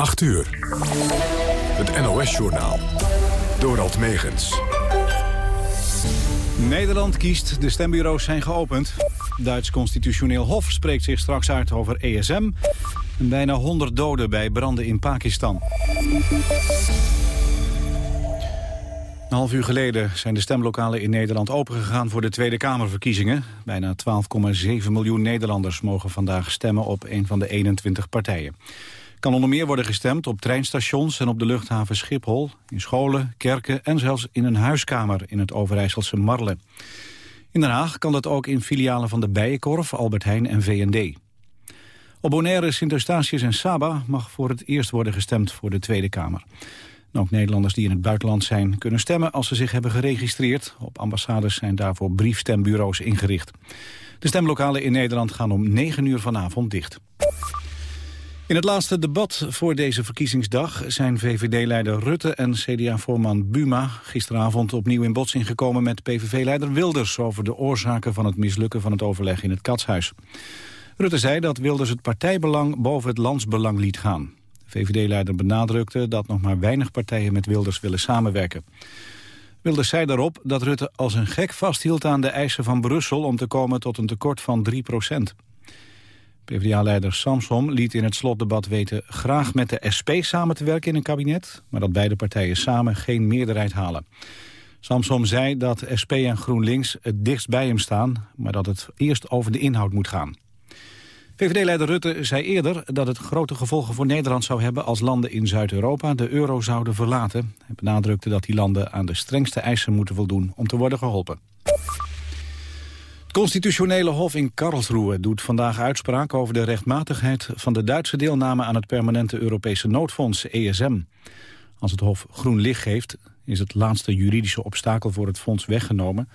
8 uur. Het NOS-journaal. Dorald Megens. Nederland kiest, de stembureaus zijn geopend. Duits constitutioneel hof spreekt zich straks uit over ESM. Bijna 100 doden bij branden in Pakistan. Een half uur geleden zijn de stemlokalen in Nederland opengegaan voor de Tweede Kamerverkiezingen. Bijna 12,7 miljoen Nederlanders mogen vandaag stemmen op een van de 21 partijen. Kan onder meer worden gestemd op treinstations en op de luchthaven Schiphol, in scholen, kerken en zelfs in een huiskamer in het Overijsselse Marle. In Den Haag kan dat ook in filialen van de Bijenkorf, Albert Heijn en VND. Op Bonaire, Sint-Eustatius en Saba mag voor het eerst worden gestemd voor de Tweede Kamer. ook Nederlanders die in het buitenland zijn kunnen stemmen als ze zich hebben geregistreerd. Op ambassades zijn daarvoor briefstembureaus ingericht. De stemlokalen in Nederland gaan om 9 uur vanavond dicht. In het laatste debat voor deze verkiezingsdag zijn VVD-leider Rutte en CDA-voorman Buma gisteravond opnieuw in botsing gekomen met PVV-leider Wilders over de oorzaken van het mislukken van het overleg in het Katshuis. Rutte zei dat Wilders het partijbelang boven het landsbelang liet gaan. VVD-leider benadrukte dat nog maar weinig partijen met Wilders willen samenwerken. Wilders zei daarop dat Rutte als een gek vasthield aan de eisen van Brussel om te komen tot een tekort van 3 procent. PvdA-leider Samsom liet in het slotdebat weten graag met de SP samen te werken in een kabinet, maar dat beide partijen samen geen meerderheid halen. Samsom zei dat SP en GroenLinks het dichtst bij hem staan, maar dat het eerst over de inhoud moet gaan. VVD-leider Rutte zei eerder dat het grote gevolgen voor Nederland zou hebben als landen in Zuid-Europa de euro zouden verlaten. Hij benadrukte dat die landen aan de strengste eisen moeten voldoen om te worden geholpen. Het constitutionele hof in Karlsruhe doet vandaag uitspraak over de rechtmatigheid van de Duitse deelname aan het permanente Europese noodfonds ESM. Als het hof groen licht geeft, is het laatste juridische obstakel voor het fonds weggenomen.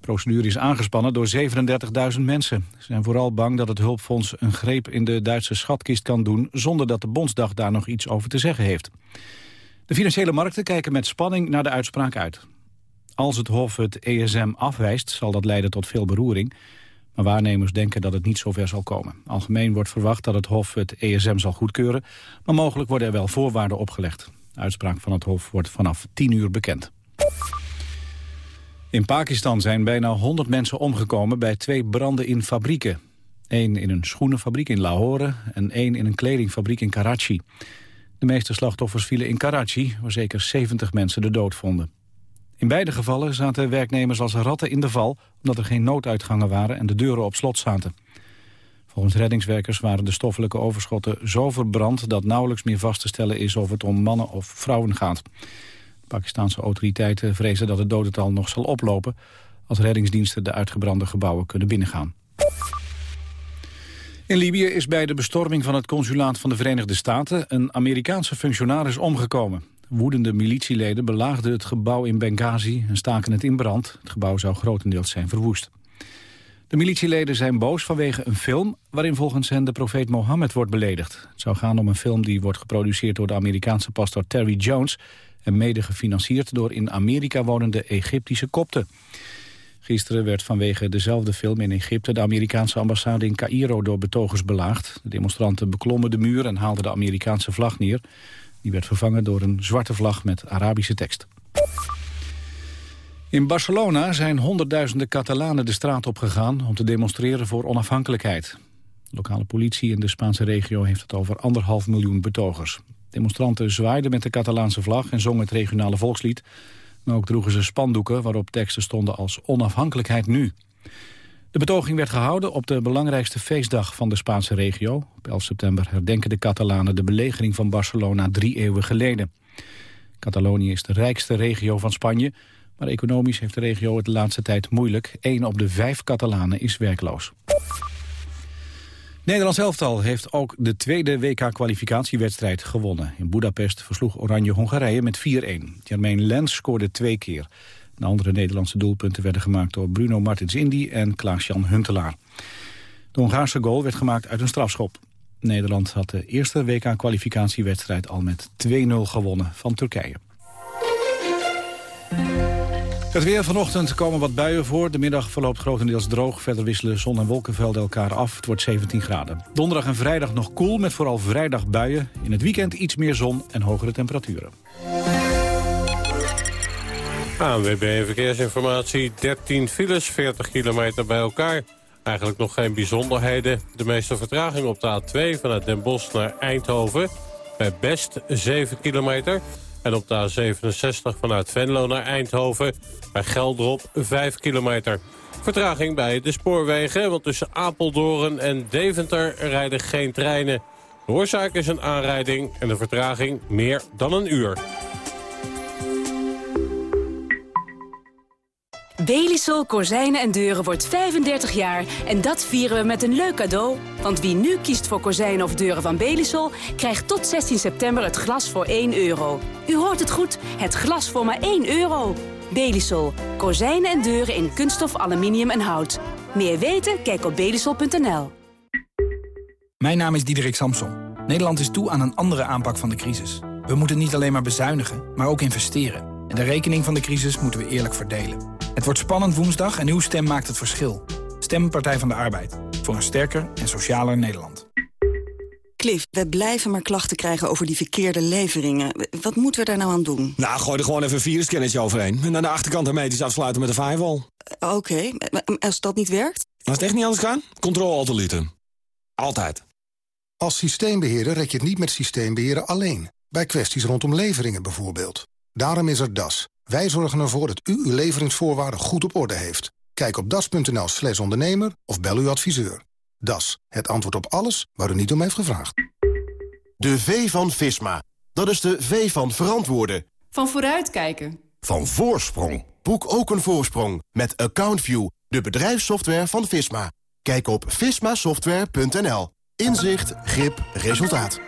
De procedure is aangespannen door 37.000 mensen. Ze zijn vooral bang dat het hulpfonds een greep in de Duitse schatkist kan doen... zonder dat de Bondsdag daar nog iets over te zeggen heeft. De financiële markten kijken met spanning naar de uitspraak uit. Als het Hof het ESM afwijst, zal dat leiden tot veel beroering. Maar waarnemers denken dat het niet zover zal komen. Algemeen wordt verwacht dat het Hof het ESM zal goedkeuren... maar mogelijk worden er wel voorwaarden opgelegd. De uitspraak van het Hof wordt vanaf 10 uur bekend. In Pakistan zijn bijna 100 mensen omgekomen bij twee branden in fabrieken. Eén in een schoenenfabriek in Lahore en één in een kledingfabriek in Karachi. De meeste slachtoffers vielen in Karachi, waar zeker 70 mensen de dood vonden. In beide gevallen zaten werknemers als ratten in de val... omdat er geen nooduitgangen waren en de deuren op slot zaten. Volgens reddingswerkers waren de stoffelijke overschotten zo verbrand... dat nauwelijks meer vast te stellen is of het om mannen of vrouwen gaat. De Pakistanse autoriteiten vrezen dat het dodental nog zal oplopen... als reddingsdiensten de uitgebrande gebouwen kunnen binnengaan. In Libië is bij de bestorming van het consulaat van de Verenigde Staten... een Amerikaanse functionaris omgekomen. Woedende militieleden belaagden het gebouw in Benghazi en staken het in brand. Het gebouw zou grotendeels zijn verwoest. De militieleden zijn boos vanwege een film... waarin volgens hen de profeet Mohammed wordt beledigd. Het zou gaan om een film die wordt geproduceerd door de Amerikaanse pastor Terry Jones... en mede gefinancierd door in Amerika wonende Egyptische kopten. Gisteren werd vanwege dezelfde film in Egypte... de Amerikaanse ambassade in Cairo door betogers belaagd. De demonstranten beklommen de muur en haalden de Amerikaanse vlag neer. Die werd vervangen door een zwarte vlag met Arabische tekst. In Barcelona zijn honderdduizenden Catalanen de straat opgegaan... om te demonstreren voor onafhankelijkheid. Lokale politie in de Spaanse regio heeft het over anderhalf miljoen betogers. Demonstranten zwaaiden met de Catalaanse vlag en zongen het regionale volkslied. En ook droegen ze spandoeken waarop teksten stonden als onafhankelijkheid nu. De betoging werd gehouden op de belangrijkste feestdag van de Spaanse regio. Op 11 september herdenken de Catalanen de belegering van Barcelona drie eeuwen geleden. Catalonië is de rijkste regio van Spanje, maar economisch heeft de regio het de laatste tijd moeilijk. Eén op de vijf Catalanen is werkloos. Nederlands elftal heeft ook de tweede WK-kwalificatiewedstrijd gewonnen. In Budapest versloeg Oranje Hongarije met 4-1. Jermaine Lens scoorde twee keer. De andere Nederlandse doelpunten werden gemaakt door Bruno Martins Indy en Klaas-Jan Huntelaar. De Hongaarse goal werd gemaakt uit een strafschop. Nederland had de eerste WK-kwalificatiewedstrijd al met 2-0 gewonnen van Turkije. Het weer vanochtend komen wat buien voor. De middag verloopt grotendeels droog. Verder wisselen zon en wolkenvelden elkaar af. Het wordt 17 graden. Donderdag en vrijdag nog koel, met vooral vrijdag buien. In het weekend iets meer zon en hogere temperaturen. ANWB Verkeersinformatie. 13 files, 40 kilometer bij elkaar. Eigenlijk nog geen bijzonderheden. De meeste vertraging op de A2 vanuit Den Bosch naar Eindhoven. Bij Best 7 kilometer. En op de A67 vanuit Venlo naar Eindhoven. Bij Geldrop 5 kilometer. Vertraging bij de spoorwegen, want tussen Apeldoorn en Deventer rijden geen treinen. De oorzaak is een aanrijding en de vertraging meer dan een uur. Belisol Kozijnen en Deuren wordt 35 jaar en dat vieren we met een leuk cadeau. Want wie nu kiest voor kozijnen of deuren van Belisol... krijgt tot 16 september het glas voor 1 euro. U hoort het goed, het glas voor maar 1 euro. Belisol. Kozijnen en deuren in kunststof, aluminium en hout. Meer weten? Kijk op belisol.nl. Mijn naam is Diederik Samson. Nederland is toe aan een andere aanpak van de crisis. We moeten niet alleen maar bezuinigen, maar ook investeren. En de rekening van de crisis moeten we eerlijk verdelen. Het wordt spannend woensdag en uw stem maakt het verschil. Stem Partij van de Arbeid. Voor een sterker en socialer Nederland. Cliff, we blijven maar klachten krijgen over die verkeerde leveringen. Wat moeten we daar nou aan doen? Nou, gooi er gewoon even een virusscannertje overheen. En aan de achterkant hermetisch afsluiten met een firewall. Uh, Oké, als dat niet werkt? Als het echt niet anders kan, controle alt Altijd. Als systeembeheerder red je het niet met systeembeheren alleen. Bij kwesties rondom leveringen bijvoorbeeld. Daarom is er DAS. Wij zorgen ervoor dat u uw leveringsvoorwaarden goed op orde heeft. Kijk op das.nl slash ondernemer of bel uw adviseur. Das, het antwoord op alles waar u niet om heeft gevraagd. De V van Visma. Dat is de V van verantwoorden. Van vooruitkijken. Van voorsprong. Boek ook een voorsprong met AccountView, de bedrijfssoftware van Visma. Kijk op vismasoftware.nl. Inzicht, grip, resultaat.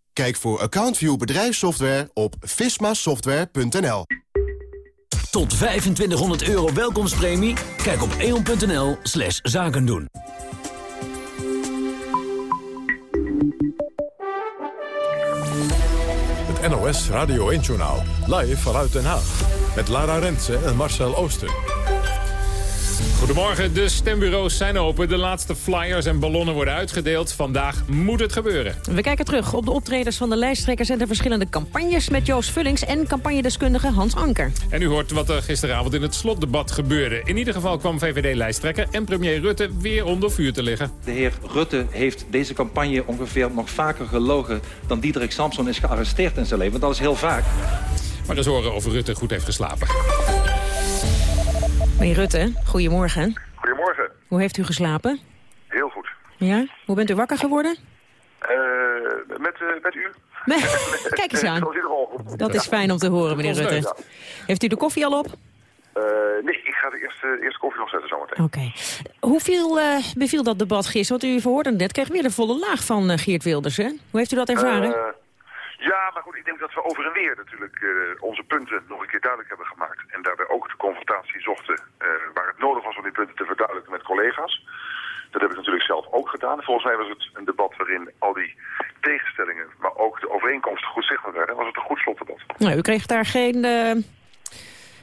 Kijk voor AccountView bedrijfssoftware op vismasoftware.nl. Tot 2500 euro welkomstpremie? Kijk op eon.nl slash zakendoen. Het NOS Radio 1-journaal. Live vanuit Den Haag. Met Lara Rensen en Marcel Ooster. Goedemorgen, de stembureaus zijn open. De laatste flyers en ballonnen worden uitgedeeld. Vandaag moet het gebeuren. We kijken terug op de optredens van de lijsttrekkers... en de verschillende campagnes met Joost Vullings en campagnedeskundige Hans Anker. En u hoort wat er gisteravond in het slotdebat gebeurde. In ieder geval kwam VVD-lijsttrekker en premier Rutte weer onder vuur te liggen. De heer Rutte heeft deze campagne ongeveer nog vaker gelogen... dan Diederik Samson is gearresteerd in zijn leven. Want dat is heel vaak. Maar eens horen of Rutte goed heeft geslapen. Meneer Rutte, goedemorgen. Goedemorgen. Hoe heeft u geslapen? Heel goed. Ja? Hoe bent u wakker geworden? Uh, met, uh, met u. Kijk eens aan. Dat is fijn om te horen, meneer Rutte. Heeft u de koffie al op? Uh, nee, ik ga de eerste, eerste koffie nog zetten zometeen. Oké. Okay. Hoe viel, beviel dat debat gisteren? Want u verhoorde net, kreeg weer de volle laag van Geert Wilders, hè? Hoe heeft u dat ervaren? Ja, maar goed, ik denk dat we over en weer natuurlijk uh, onze punten nog een keer duidelijk hebben gemaakt. En daarbij ook de confrontatie zochten waar het nodig was om die punten te verduidelijken met collega's. Dat heb ik natuurlijk zelf ook gedaan. Volgens mij was het een debat waarin al die tegenstellingen, maar ook de overeenkomsten goed zichtbaar werden. Was het een goed slotdebat. Nou, u kreeg daar geen uh,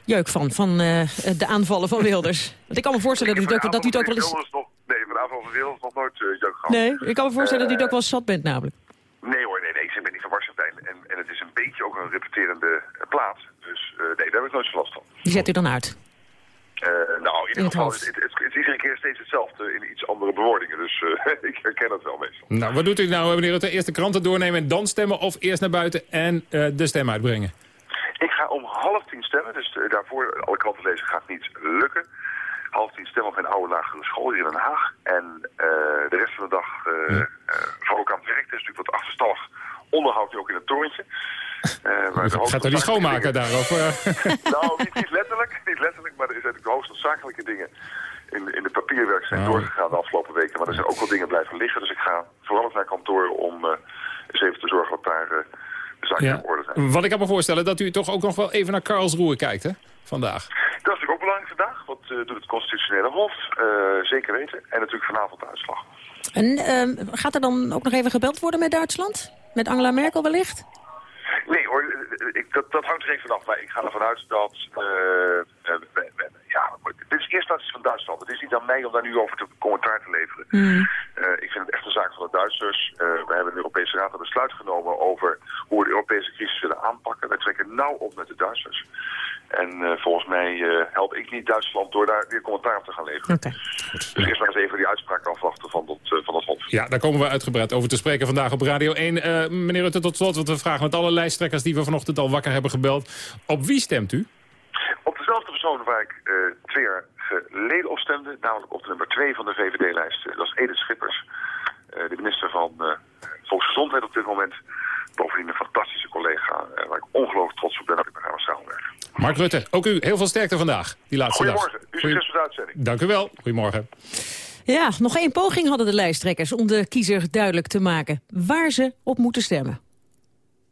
jeuk van, van de aanvallen van Wilders. Want ik kan me voorstellen dat u, ook, dat u het ook wel eens... Nog, nee, van de aanval van Wilders nog nooit jeuk gehad. Nee, ik kan me voorstellen dat u het ook wel zat bent namelijk. Nee hoor, nee, nee, ik ben niet van Warschentijn. En, en het is een beetje ook een repeterende plaats. Dus nee, daar heb ik nooit zo last van. Die zet u dan uit? Uh, nou, in ieder in geval, het, het, het, het, is iedere keer steeds hetzelfde in iets andere bewoordingen. Dus uh, ik herken het wel meestal. Nou, wat doet u nou, meneer Rutte? Eerst de kranten doornemen en dan stemmen of eerst naar buiten en de stem uitbrengen? Ik ga om half tien stemmen, dus daarvoor alle kranten lezen gaat niet lukken. Half tien stemmen op mijn oude lagere school hier in Den Haag. En de rest van de dag ja. vooral ook aan het werk. Het is natuurlijk wat achterstallig onderhoud ook in het torentje. Uh, maar gaat er niet schoonmaken daarop? nou, niet, niet, letterlijk, niet letterlijk, maar er zijn natuurlijk de hoogst noodzakelijke dingen in, in de papierwerk zijn doorgegaan de afgelopen weken. Maar er zijn ook wel dingen blijven liggen. Dus ik ga vooral eens naar kantoor om eh, eens even te zorgen dat daar eh, de zaken Ja. in orde zijn. Wat ik kan me voorstellen, dat u toch ook nog wel even naar Karlsruhe kijkt, hè? Vandaag. Dat is natuurlijk ook belangrijk vandaag. Wat eh, doet het constitutionele hof? Eh, zeker weten. En natuurlijk vanavond de uitslag. En ehm, gaat er dan ook nog even gebeld worden met Duitsland? Met Angela Merkel wellicht? Nee hoor, ik, dat, dat hangt er even vanaf. Maar ik ga ervan uit dat... eh, eh, ja, dit is eerst instantie van Duitsland. Het is niet aan mij om daar nu over te commentaar te leveren. Eh, ik vind het echt een zaak van de Duitsers. Eh, we hebben in de Europese Raad een besluit genomen over hoe we de Europese crisis willen aanpakken. Wij trekken nauw op met de Duitsers. En eh, volgens mij eh, help ik niet Duitsland door daar weer commentaar op te gaan leveren. Dus eerst maar eens even die uitspraak afwachten van dat, van dat hof. Ja, daar komen we uitgebreid over te spreken vandaag op Radio 1. Eh, meneer Rutte, tot slot, want we vragen met alle lijsttrekkers... die we vanochtend al wakker hebben gebeld. Op wie stemt u? Op dezelfde persoon waar ik eh, twee jaar geleden op stemde, namelijk op de nummer 2 van de VVD-lijst. Dat is Edith Schippers, eh, de minister van eh, Volksgezondheid op dit moment. Bovendien een fantastische collega eh, waar ik ongelooflijk trots op ben dat ik met haar samenwerken. Mark Rutte, ook u. Heel veel sterkte vandaag, die laatste dag. Goedemorgen, u succes met de uitzending. Dank u wel. Goedemorgen. Ja, nog één poging hadden de lijsttrekkers om de kiezer duidelijk te maken waar ze op moeten stemmen.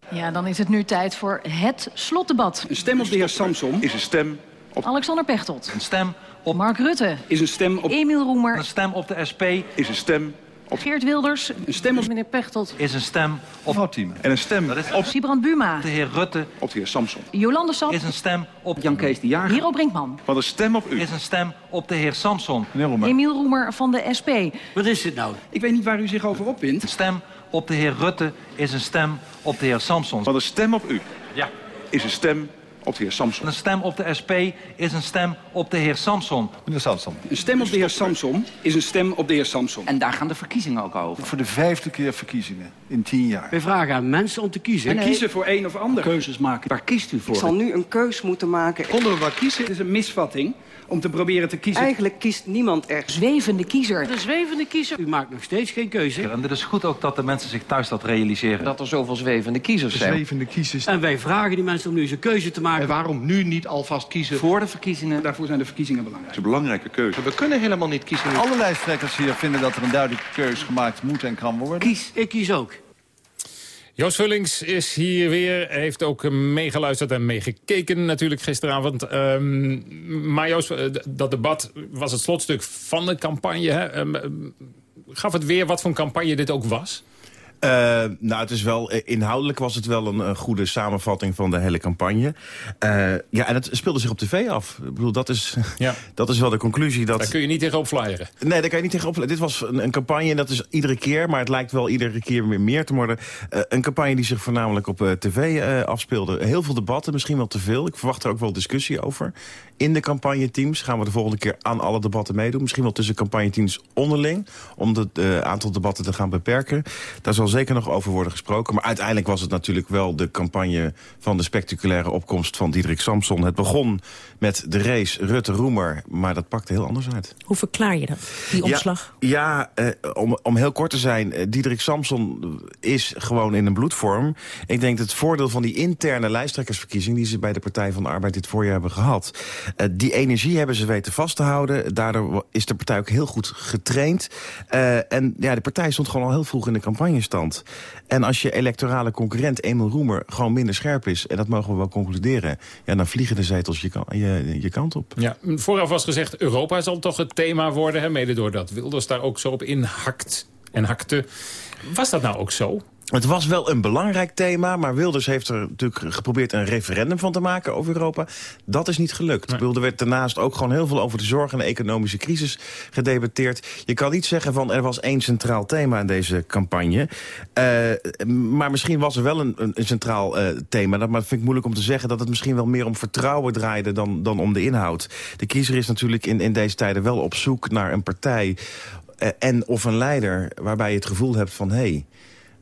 Ja, dan is het nu tijd voor het slotdebat. Een stem op de heer Samson is een stem op... Alexander Pechtold. Een stem op Mark Rutte. Is een stem op... Emiel Roemer. Een stem op de SP is een stem op... Geert Wilders. Een stem op... Meneer Pechtold. Is een stem op... Foutteam. En een stem op... Sibrand Buma. De heer Rutte. Op de heer Samson. Jolande Sap. Is een stem op... Jan Kees de Jager. Hero Brinkman. Wat een stem op u. Is een stem op de heer Samson. Meneer Roemer. Emiel Roemer van de SP. Wat is dit nou? Ik weet niet waar u zich over opwindt. Een stem op de heer Rutte is een stem op de heer Samson. Wat een stem op u. Ja. Is een stem op de heer Samson. Een stem op de SP is een stem op de heer Samson. Meneer Samson. Een stem op de heer Samson is een stem op de heer Samson. En daar gaan de verkiezingen ook over. Voor de vijfde keer verkiezingen in tien jaar. We vragen aan mensen om te kiezen. En kiezen voor een of ander. Keuzes maken. Waar kiest u voor? Ik zal nu een keus moeten maken. Konden we wat kiezen? Het is een misvatting om te proberen te kiezen. Eigenlijk kiest niemand echt. Zwevende kiezer. De zwevende kiezer. U maakt nog steeds geen keuze. En het is goed ook dat de mensen zich thuis dat realiseren. Dat er zoveel zwevende kiezers zijn. Zwevende kiezers. En wij vragen die mensen om nu eens een keuze te maken. En waarom nu niet alvast kiezen? Voor de verkiezingen. Daarvoor zijn de verkiezingen belangrijk. is een belangrijke keuze. We kunnen helemaal niet kiezen. Alle lijsttrekkers hier vinden dat er een duidelijke keuze gemaakt moet en kan worden. Kies, ik kies ook. Joost Vullings is hier weer, heeft ook eh, meegeluisterd en meegekeken natuurlijk gisteravond. Ehm, maar Joost, eh, dat debat was het slotstuk van de campagne. Hè? Ehm, ehm, gaf het weer wat voor een campagne dit ook was? Eh, nou, het is wel, eh, inhoudelijk was het wel een, een goede samenvatting van de hele campagne. Eh, ja, en het speelde zich op tv af. Ik bedoel, dat is, dat is wel de conclusie. Dat... Daar kun je niet tegenop flyeren. Nee, daar kan je niet tegenop. Dit was een, een campagne, en dat is iedere keer, maar het lijkt wel iedere keer weer meer te worden. Een campagne die zich voornamelijk op tv afspeelde. Heel veel debatten, misschien wel te veel. Ik verwacht er ook wel discussie over. In de campagneteams gaan we de volgende keer aan alle debatten meedoen. Misschien wel tussen campagneteams onderling. Om het aantal debatten te gaan beperken. Daar zal zeker nog over worden gesproken. Maar uiteindelijk was het natuurlijk wel de campagne van de spectaculaire opkomst van Diederik Samson. Het begon met de race Rutte-Roemer, maar dat pakte heel anders uit. Hoe verklaar je dat, die omslag? Ja, ja eh, om, om heel kort te zijn, eh, Diederik Samson is gewoon in een bloedvorm. Ik denk dat het voordeel van die interne lijsttrekkersverkiezing... die ze bij de Partij van de Arbeid dit voorjaar hebben gehad... eh, die energie hebben ze weten vast te houden. Daardoor is de partij ook heel goed getraind. Eh, en ja, de partij stond gewoon al heel vroeg in de En als je electorale concurrent Emil Roemer gewoon minder scherp is... en dat mogen we wel concluderen... Ja, dan vliegen de zetels je, je, je kant op. Ja, vooraf was gezegd, Europa zal toch het thema worden. Hè? Mede doordat Wilders daar ook zo op inhakt en hakte. Was dat nou ook zo? Het was wel een belangrijk thema, maar Wilders heeft er natuurlijk geprobeerd een referendum van te maken over Europa. Dat is niet gelukt. Bedoel, Er werd daarnaast ook gewoon heel veel over de zorg en de economische crisis gedebatteerd. Je kan niet zeggen van er was één centraal thema in deze campagne. Eh, maar misschien was er wel een, een, een centraal eh, thema. Dat, maar dat vind ik moeilijk om te zeggen dat het misschien wel meer om vertrouwen draaide dan, dan om de inhoud. De kiezer is natuurlijk in, in deze tijden wel op zoek naar een partij eh, en of een leider waarbij je het gevoel hebt van... hé. Hey,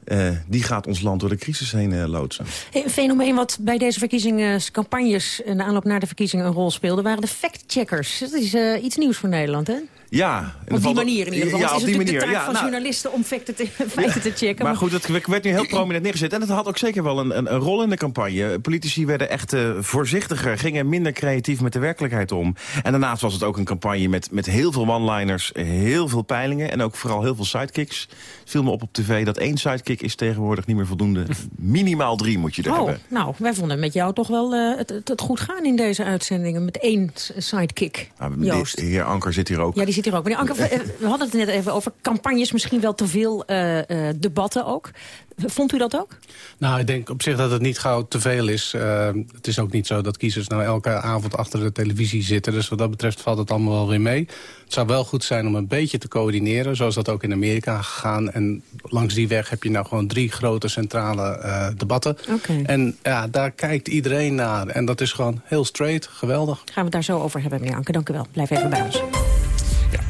uh, die gaat ons land door de crisis heen uh, loodsen. Een fenomeen wat bij deze verkiezingscampagnes... en de aanloop naar de verkiezingen een rol speelde... waren de fact-checkers. Dat is iets nieuws voor Nederland, hè? Ja. Op die manier in ieder geval. Ja, op is die manier. de taak Ja, van nou, journalisten om feiten te, feiten te checken. Maar goed, het werd nu heel prominent neergezet. En het had ook zeker wel een, een, een rol in de campagne. Politici werden echt eh, voorzichtiger, gingen minder creatief met de werkelijkheid om. En daarnaast was het ook een campagne met, met heel veel one-liners, heel veel peilingen... en ook vooral heel veel sidekicks. Het viel me op op tv dat één sidekick is tegenwoordig niet meer voldoende. Minimaal drie moet je er Oh, hebben. nou, wij vonden met jou toch wel eh, het, het, goed gaan in deze uitzendingen. Met één sidekick, Nou, de- Joost. de heer Anker zit hier ook. Ja, die zit hier ook. Meneer Anker, we, hadden het net even over campagnes, misschien wel te veel eh, eh, debatten ook. Vond u dat ook? Nou, ik denk op zich dat het niet gauw te veel is. Eh, het is ook niet zo dat kiezers nou elke avond achter de televisie zitten. Dus wat dat betreft valt het allemaal wel weer mee. Het zou wel goed zijn om een beetje te coördineren... zoals dat ook in Amerika gegaan. En langs die weg heb je nou gewoon drie grote centrale debatten. Oké. En ja, daar kijkt iedereen naar. En dat is gewoon heel straight, geweldig. Gaan we het daar zo over hebben, meneer Anker. Dank u wel. Blijf even bij ons.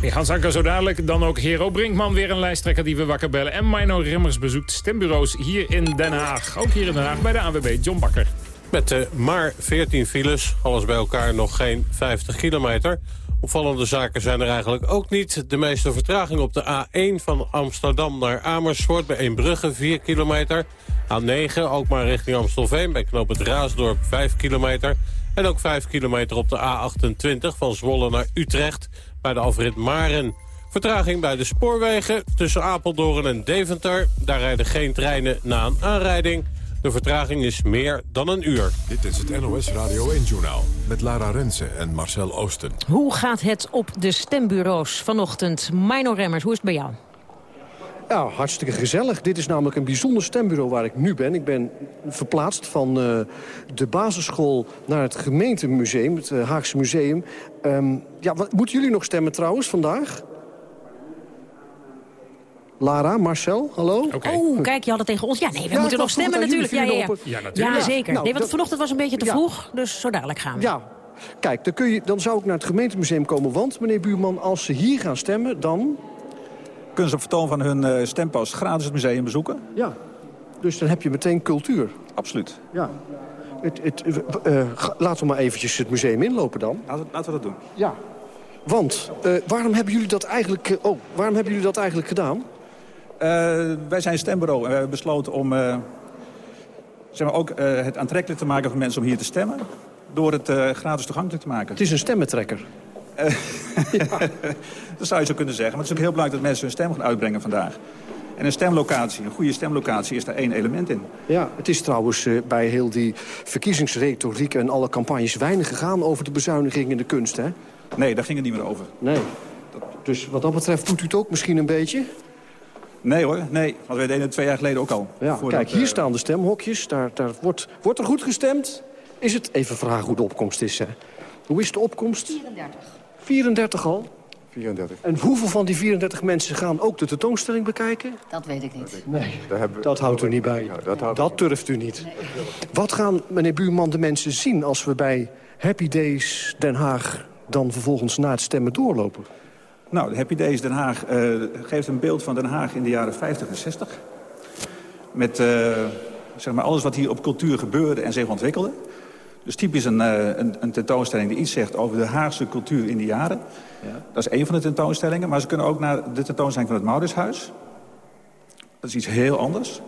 Ja, Anker zo dadelijk. Dan ook Hero Brinkman, weer een lijsttrekker die we wakker bellen. En Mino Rimmers bezoekt stembureaus hier in Den Haag. Ook hier in Den Haag bij de AWB, John Bakker. Met eh, maar 14 files, alles bij elkaar nog geen 50 kilometer. Opvallende zaken zijn er eigenlijk ook niet. De meeste vertraging op de A1 van Amsterdam naar Amersfoort... bij Eembrugge 4 kilometer. A9 ook maar richting Amstelveen bij knoop het Raasdorp 5 kilometer. En ook 5 kilometer op de A28 van Zwolle naar Utrecht... bij de afrit Maren. Vertraging bij de spoorwegen tussen Apeldoorn en Deventer. Daar rijden geen treinen na een aanrijding... De vertraging is meer dan een uur. Dit is het NOS Radio 1-journaal met Lara Rensen en Marcel Oosten. Hoe gaat het op de stembureaus vanochtend? Mino Remmers, hoe is het bij jou? Ja, hartstikke gezellig. Dit is namelijk een bijzonder stembureau waar ik nu ben. Ik ben verplaatst van eh, de basisschool naar het gemeentemuseum, het eh, Haagse museum. Ehm, ja, wat, moeten jullie nog stemmen trouwens vandaag? Lara, Marcel, hallo? Oh, kijk, je had het tegen ons. Ja, nee, we Ja, moeten nog stemmen natuurlijk. Ja, ja, ja. Ja, natuurlijk. ja, zeker. Nou, nee, want dat- vanochtend was een beetje te Ja. vroeg, dus zo dadelijk gaan we. Ja, kijk, dan, kun je, dan zou ik naar het gemeentemuseum komen. Want, meneer Buurman, als ze hier gaan stemmen, dan... Kunnen ze op vertoon van hun eh, stempas gratis het museum bezoeken? Ja, dus dan heb je meteen cultuur. Absoluut. Ja. Het, het, eh, eh, laten we maar eventjes het museum inlopen dan. Laten, laten we dat doen. Ja. Want, eh, waarom hebben jullie dat eigenlijk... oh, waarom hebben jullie dat eigenlijk gedaan? Wij zijn stembureau en we hebben besloten om zeg maar ook het aantrekkelijk te maken voor mensen om hier te stemmen. Door het gratis toegankelijk te maken. Het is een stemmentrekker. dat zou je zo kunnen zeggen. Maar het is ook heel belangrijk dat mensen hun stem gaan uitbrengen vandaag. En een stemlocatie, een goede stemlocatie, is daar één element in. Ja, het is trouwens eh, bij heel die verkiezingsretoriek en alle campagnes... weinig gegaan over de bezuiniging in de kunst, hè? Nee, daar ging het niet meer over. Nee. Dus wat dat betreft doet u het ook misschien een beetje? Nee hoor, nee. Want wij deden het twee jaar geleden ook al. Ja, Voordat, kijk, hier eh, staan de stemhokjes. Daar, daar wordt, wordt er goed gestemd? Is het... Even vragen hoe de opkomst is, hè. Hoe is de opkomst? 34. 34 al? 34. En hoeveel van die 34 mensen gaan ook de tentoonstelling bekijken? Dat weet ik niet. Nee, we- dat houdt u niet bij. dat houdt- Dat durft u niet. Wat gaan, meneer Buurman, de mensen zien als we bij Happy Days Den Haag... dan vervolgens na het stemmen doorlopen? Nou, de Happy Days Den Haag eh, geeft een beeld van Den Haag in de jaren 50 en 60. Met eh, zeg maar alles wat hier op cultuur gebeurde en zich ontwikkelde. Dus typisch een, eh, een, een tentoonstelling die iets zegt over de Haagse cultuur in die jaren. Dat is één van de tentoonstellingen. Maar ze kunnen ook naar de tentoonstelling van het Mauritshuis. Dat is iets heel anders.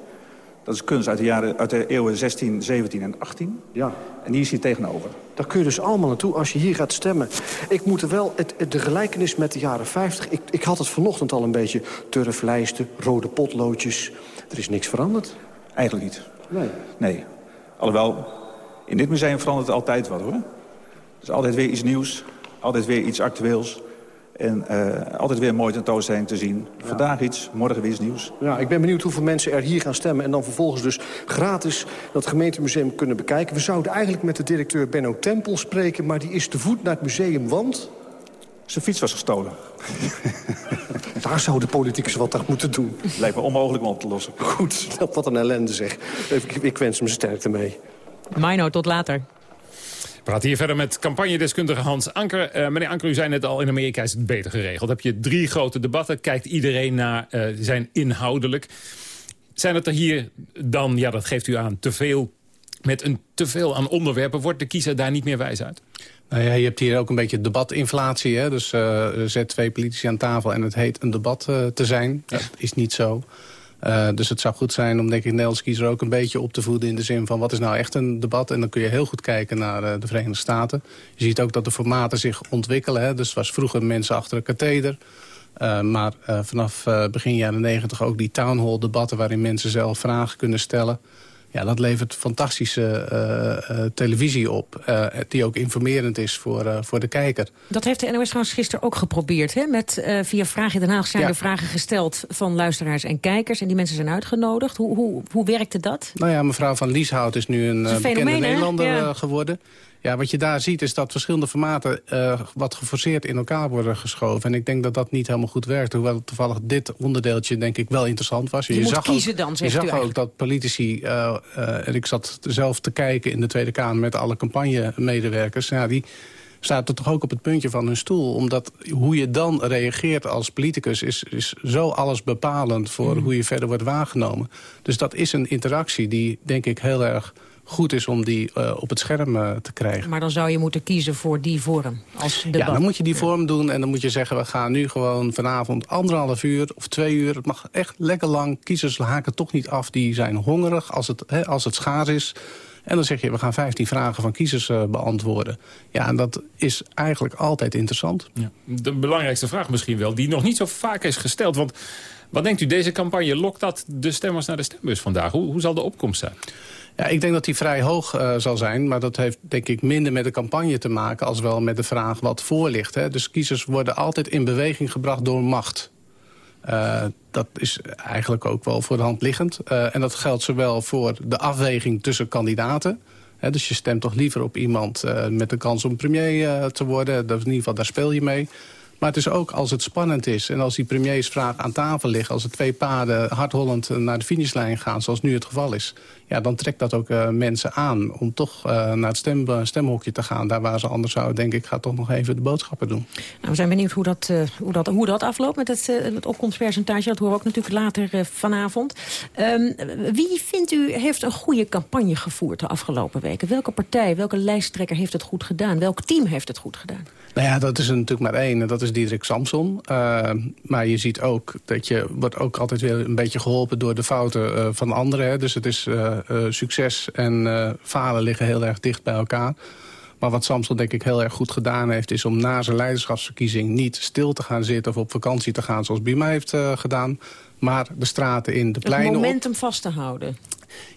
Dat is kunst uit de, jaren, uit de eeuwen 16, 17 en 18. Ja. En die is hier tegenover. Daar kun je dus allemaal naartoe als je hier gaat stemmen. Ik moet er wel, het, het- de gelijkenis met de jaren 50... Ik, ik had het vanochtend al een beetje turflijsten, rode potloodjes. Er is niks veranderd. Eigenlijk niet. Nee. Nee. Alhoewel, in dit museum verandert altijd wat, hoor. Er is altijd weer iets nieuws. Altijd weer iets actueels. En eh, altijd weer een mooie tentoonstelling te zien. Vandaag iets, morgen weer iets nieuws. Ja, ik ben benieuwd hoeveel mensen er hier gaan stemmen... en dan vervolgens dus gratis dat gemeentemuseum kunnen bekijken. We zouden eigenlijk met de directeur Benno Tempel spreken... maar die is te voet naar het museum, want... Zijn fiets was gestolen. Daar zou de politicus wat aan moeten doen. Lijkt me onmogelijk om op te lossen. Goed, wat een ellende zeg. Ik, ik wens hem sterkte mee. Mino, tot later. Praten hier verder met campagnedeskundige Hans Anker. Eh, meneer Anker, u zei net al, in Amerika is het beter geregeld. Heb je drie grote debatten, kijkt iedereen naar, eh, zijn inhoudelijk. Zijn het er hier dan, ja dat geeft u aan, te veel met een teveel aan onderwerpen... wordt de kiezer daar niet meer wijs uit? Nou ja, je hebt hier ook een beetje debatinflatie. Hè? Dus uh, zet twee politici aan tafel en het heet een debat te zijn. Dat is niet zo. Uh, dus het zou goed zijn om denk ik Nederlandse kiezer ook een beetje op te voeden... in de zin van wat is nou echt een debat? En dan kun je heel goed kijken naar uh, de Verenigde Staten. Je ziet ook dat de formaten zich ontwikkelen. Hè? Dus was vroeger mensen achter een katheder. Uh, maar vanaf begin jaren negentig ook die town hall debatten... waarin mensen zelf vragen kunnen stellen... Ja, dat levert fantastische uh, uh, televisie op. Uh, die ook informerend is voor, voor de kijker. Dat heeft de NOS trouwens gisteren ook geprobeerd. Hè? Met, via Vraag in Den Haag zijn ja. er vragen gesteld van luisteraars en kijkers. En die mensen zijn uitgenodigd. Hoe, hoe, hoe werkte dat? Nou ja, mevrouw van Lieshout is nu een, een bekende Nederlander ja. geworden. Ja, wat je daar ziet is dat verschillende formaten uh, wat geforceerd in elkaar worden geschoven. En ik denk dat dat niet helemaal goed werkt. Hoewel toevallig dit onderdeeltje denk ik wel interessant was. Je, je, je zag kiezen ook, dan, Je zag ook dat politici, uh, uh, en ik zat zelf te kijken in de Tweede Kamer met alle campagnemedewerkers. Ja, die staat er toch ook op het puntje van hun stoel. Omdat hoe je dan reageert als politicus is, is zo alles bepalend voor mm. hoe je verder wordt waargenomen. Dus dat is een interactie die denk ik heel erg goed is om die uh, op het scherm uh, te krijgen. Maar dan zou je moeten kiezen voor die vorm als debat. Ja, dan moet je die vorm doen en dan moet je zeggen... we gaan nu gewoon vanavond anderhalf uur of twee uur... het mag echt lekker lang. Kiezers haken toch niet af, die zijn hongerig als het, hè, als het schaars is... En dan zeg je, we gaan 15 vragen van kiezers uh, beantwoorden. Ja, en dat is eigenlijk altijd interessant. Ja. De belangrijkste vraag misschien wel, die nog niet zo vaak is gesteld. Want wat denkt u, deze campagne, lokt dat de stemmers naar de stembus vandaag? Hoe, hoe zal de opkomst zijn? Ja, ik denk dat die vrij hoog uh, zal zijn. Maar dat heeft denk ik minder met de campagne te maken... als wel met de vraag wat voor ligt. Hè. Dus kiezers worden altijd in beweging gebracht door macht. Uh, dat is eigenlijk ook wel voor de hand liggend. Uh, en dat geldt zowel voor de afweging tussen kandidaten... Dus je stemt toch liever op iemand met de kans om premier te worden. Dat in ieder geval, daar speel je mee. Maar het is ook als het spannend is en als die premiersvraag aan tafel ligt... als er twee paarden hardhollend naar de finishlijn gaan, zoals nu het geval is... Ja, dan trekt dat ook uh, mensen aan om toch uh, naar het stem, stemhokje te gaan. Daar waar ze anders zouden denken, ik ga toch nog even de boodschappen doen. Nou, we zijn benieuwd hoe dat, uh, hoe dat, hoe dat afloopt met het, het opkomstpercentage. Dat horen we ook natuurlijk later vanavond. Um, wie vindt u heeft een goede campagne gevoerd de afgelopen weken? Welke partij, welke lijsttrekker heeft het goed gedaan? Welk team heeft het goed gedaan? Nou ja, dat is er natuurlijk maar één. En dat is Diederik Samson. Uh, maar je ziet ook dat je wordt ook altijd weer een beetje geholpen door de fouten van anderen. Hè. Dus het is succes en falen liggen heel erg dicht bij elkaar. Maar wat Samson denk ik heel erg goed gedaan heeft... is om na zijn leiderschapsverkiezing niet stil te gaan zitten... of op vakantie te gaan zoals Bima heeft gedaan. Maar de straten in, de pleinen... Het momentum op. vast te houden.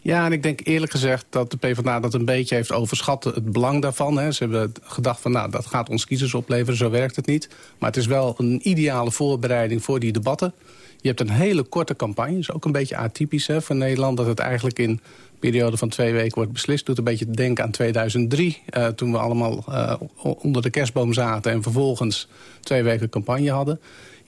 Ja, en ik denk eerlijk gezegd dat de PvdA dat een beetje heeft overschat, het belang daarvan. Hè. Ze hebben gedacht van, nou, dat gaat ons kiezers opleveren, zo werkt het niet. Maar het is wel een ideale voorbereiding voor die debatten. Je hebt een hele korte campagne, is ook een beetje atypisch hè, voor Nederland... dat het eigenlijk in een periode van twee weken wordt beslist. Doet een beetje denken aan 2003, uh, toen we allemaal uh, onder de kerstboom zaten... en vervolgens twee weken campagne hadden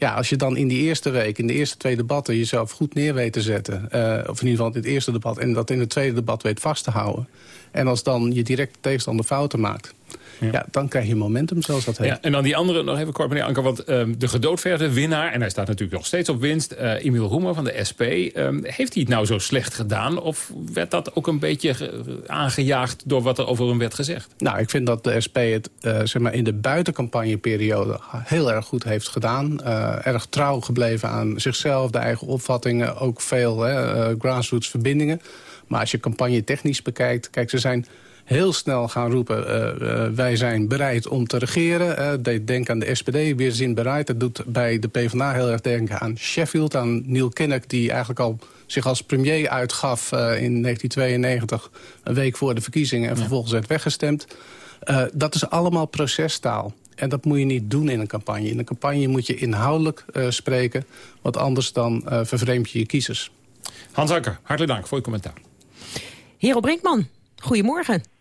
ja, als je dan in die eerste week, in de eerste twee debatten... jezelf goed neer weet te zetten, uh, of in ieder geval in het eerste debat... en dat in het tweede debat weet vast te houden... en als dan je direct tegenstander fouten maakt... Ja. ja. dan krijg je momentum, zoals dat heet. Ja, en dan die andere, nog even kort meneer Anker... want um, de gedoodverde winnaar, en hij staat natuurlijk nog steeds op winst... Uh, Emiel Roemer van de SP, um, heeft hij het nou zo slecht gedaan... of werd dat ook een beetje aangejaagd door wat er over hem werd gezegd? Nou, ik vind dat de SP het uh, zeg maar in de buitencampagneperiode... heel erg goed heeft gedaan. Uh, erg trouw gebleven aan zichzelf, de eigen opvattingen... ook veel hè, grassroots verbindingen. Maar als je campagne technisch bekijkt... kijk, ze zijn heel snel gaan roepen... Uh, uh, wij zijn bereid om te regeren. Uh, denk aan de SPD, weer zin bereid. Dat doet bij de PvdA heel erg denken aan Sheffield... aan Neil Kinnock, die eigenlijk al zich als premier uitgaf in 1992... een week voor de verkiezingen en vervolgens werd weggestemd. dat is allemaal procestaal. En dat moet je niet doen in een campagne. In een campagne moet je inhoudelijk spreken... want anders dan vervreemd je je kiezers. Hans Anker, hartelijk dank voor je commentaar. Hero Brinkman, goedemorgen.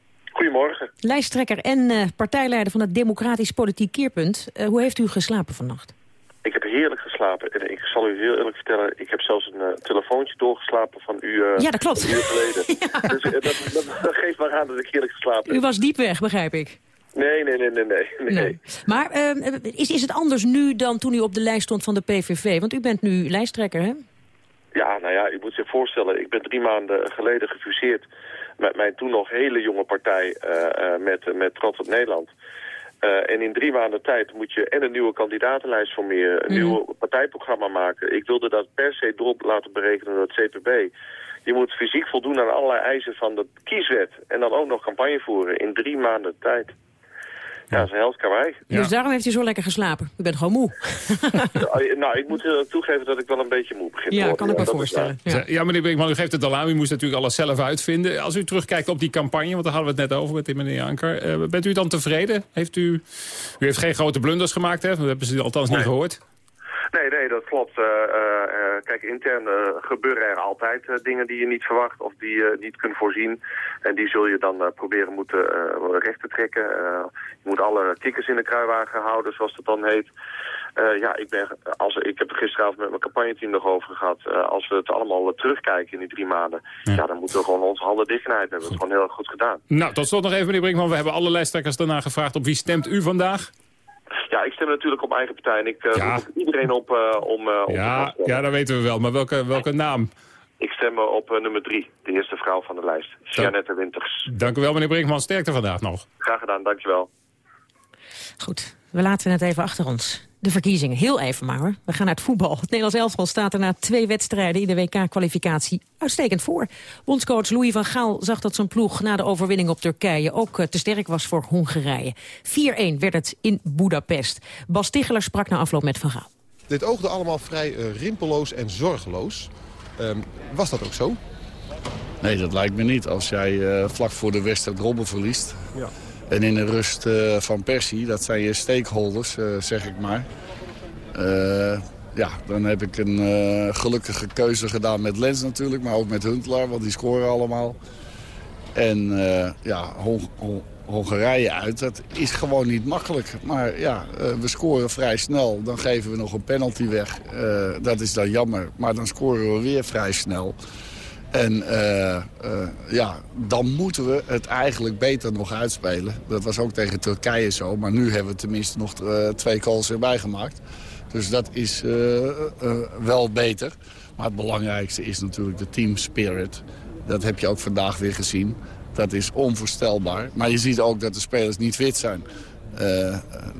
Goedemorgen. Lijsttrekker en uh, partijleider van het Democratisch Politiek Keerpunt. Uh, hoe heeft u geslapen vannacht? Ik heb heerlijk geslapen. En ik zal u heel eerlijk vertellen, ik heb zelfs een uh, telefoontje doorgeslapen van u ja, dat klopt. een uur geleden. ja. Dus dat, dat, dat, geeft maar aan dat ik heerlijk geslapen heb. U was diep weg, begrijp ik. Nee, nee, nee, nee, nee. nee. nee. Maar is, is het anders nu dan toen u op de lijst stond van de PVV? Want u bent nu lijsttrekker, hè? Ja, nou ja, u moet zich voorstellen, ik ben drie maanden geleden gefuseerd met mijn toen nog hele jonge partij eh, eh, met, met Trots op Nederland. Eh, en in drie maanden tijd moet je en een nieuwe kandidatenlijst formeren, een Mhm. nieuw partijprogramma maken. Ik wilde dat per se erop laten berekenen door het CPB. Je moet fysiek voldoen aan allerlei eisen van de kieswet. En dan ook nog campagne voeren in drie maanden tijd. Ja, dat is een hels karwei. Dus daarom heeft u zo lekker geslapen. U bent gewoon moe. Ja, nou, ik moet heel toegeven dat ik wel een beetje moe begin te Ja, kan ik me voorstellen. Ja. meneer Brinkman, u geeft het al aan. U moest natuurlijk alles zelf uitvinden. Als u terugkijkt op die campagne, want daar hadden we het net over met meneer Anker. eh, bent u dan tevreden? Heeft u, u heeft geen grote blunders gemaakt, hè? Dat hebben ze althans niet gehoord. Nee, nee, dat klopt. Eh, eh, eh, kijk, intern gebeuren er altijd dingen die je niet verwacht of die je niet kunt voorzien. En die zul je dan proberen moeten recht te trekken. Je moet alle kikkers in de kruiwagen houden, zoals dat dan heet. Ja, ik, ben, als, ik heb er gisteravond met mijn campagneteam nog over gehad. Eh, als we het allemaal terugkijken in die drie maanden, ja. dan moeten we gewoon onze handen dichtknijpen. We hebben het gewoon heel erg goed gedaan. Nou, tot slot nog even, meneer Brinkman. We hebben alle lijsttrekkers daarna gevraagd op wie stemt u vandaag? Ja, ik stem natuurlijk op mijn eigen partij en ik eh, Ja. roep iedereen op eh, om... eh, om Ja, ja, dat weten we wel. Maar welke, welke naam? Ik stem op eh, nummer drie, de eerste vrouw van de lijst. Jeannette Winters. Dank u wel, meneer Brinkman. Sterkte vandaag nog. Graag gedaan, dankjewel. Goed, we laten het even achter ons. De verkiezingen, heel even maar hoor. We gaan naar het voetbal. Het Nederlands elftal staat er na twee wedstrijden in de WK-kwalificatie uitstekend voor. Bondscoach Louis van Gaal zag dat zijn ploeg na de overwinning op Turkije ook eh, te sterk was voor Hongarije. 4-1 werd het in Budapest. Bas Ticheler sprak na afloop met Van Gaal. Dit oogde allemaal vrij eh, rimpeloos en zorgeloos. Ehm, was dat ook zo? Nee, dat lijkt me niet. Als jij eh, vlak voor de wedstrijd Robben verliest... Ja. En in de rust eh, van Persie, dat zijn je stakeholders, eh, zeg ik maar... Eh, ja, dan heb ik een gelukkige keuze gedaan met Lens natuurlijk... maar ook met Huntelaar, want die scoren allemaal. En ja, Hon- Hon- Hongarije uit, dat is gewoon niet makkelijk. Maar ja, we scoren vrij snel. Dan geven we nog een penalty weg. Dat is dan jammer. Maar dan scoren we weer vrij snel. En eh, eh, ja, dan moeten we het eigenlijk beter nog uitspelen. Dat was ook tegen Turkije zo. Maar nu hebben we tenminste nog eh, twee goals erbij gemaakt. Dus dat is wel beter. Maar het belangrijkste is natuurlijk de team spirit. Dat heb je ook vandaag weer gezien. Dat is onvoorstelbaar. Maar je ziet ook dat de spelers niet fit zijn.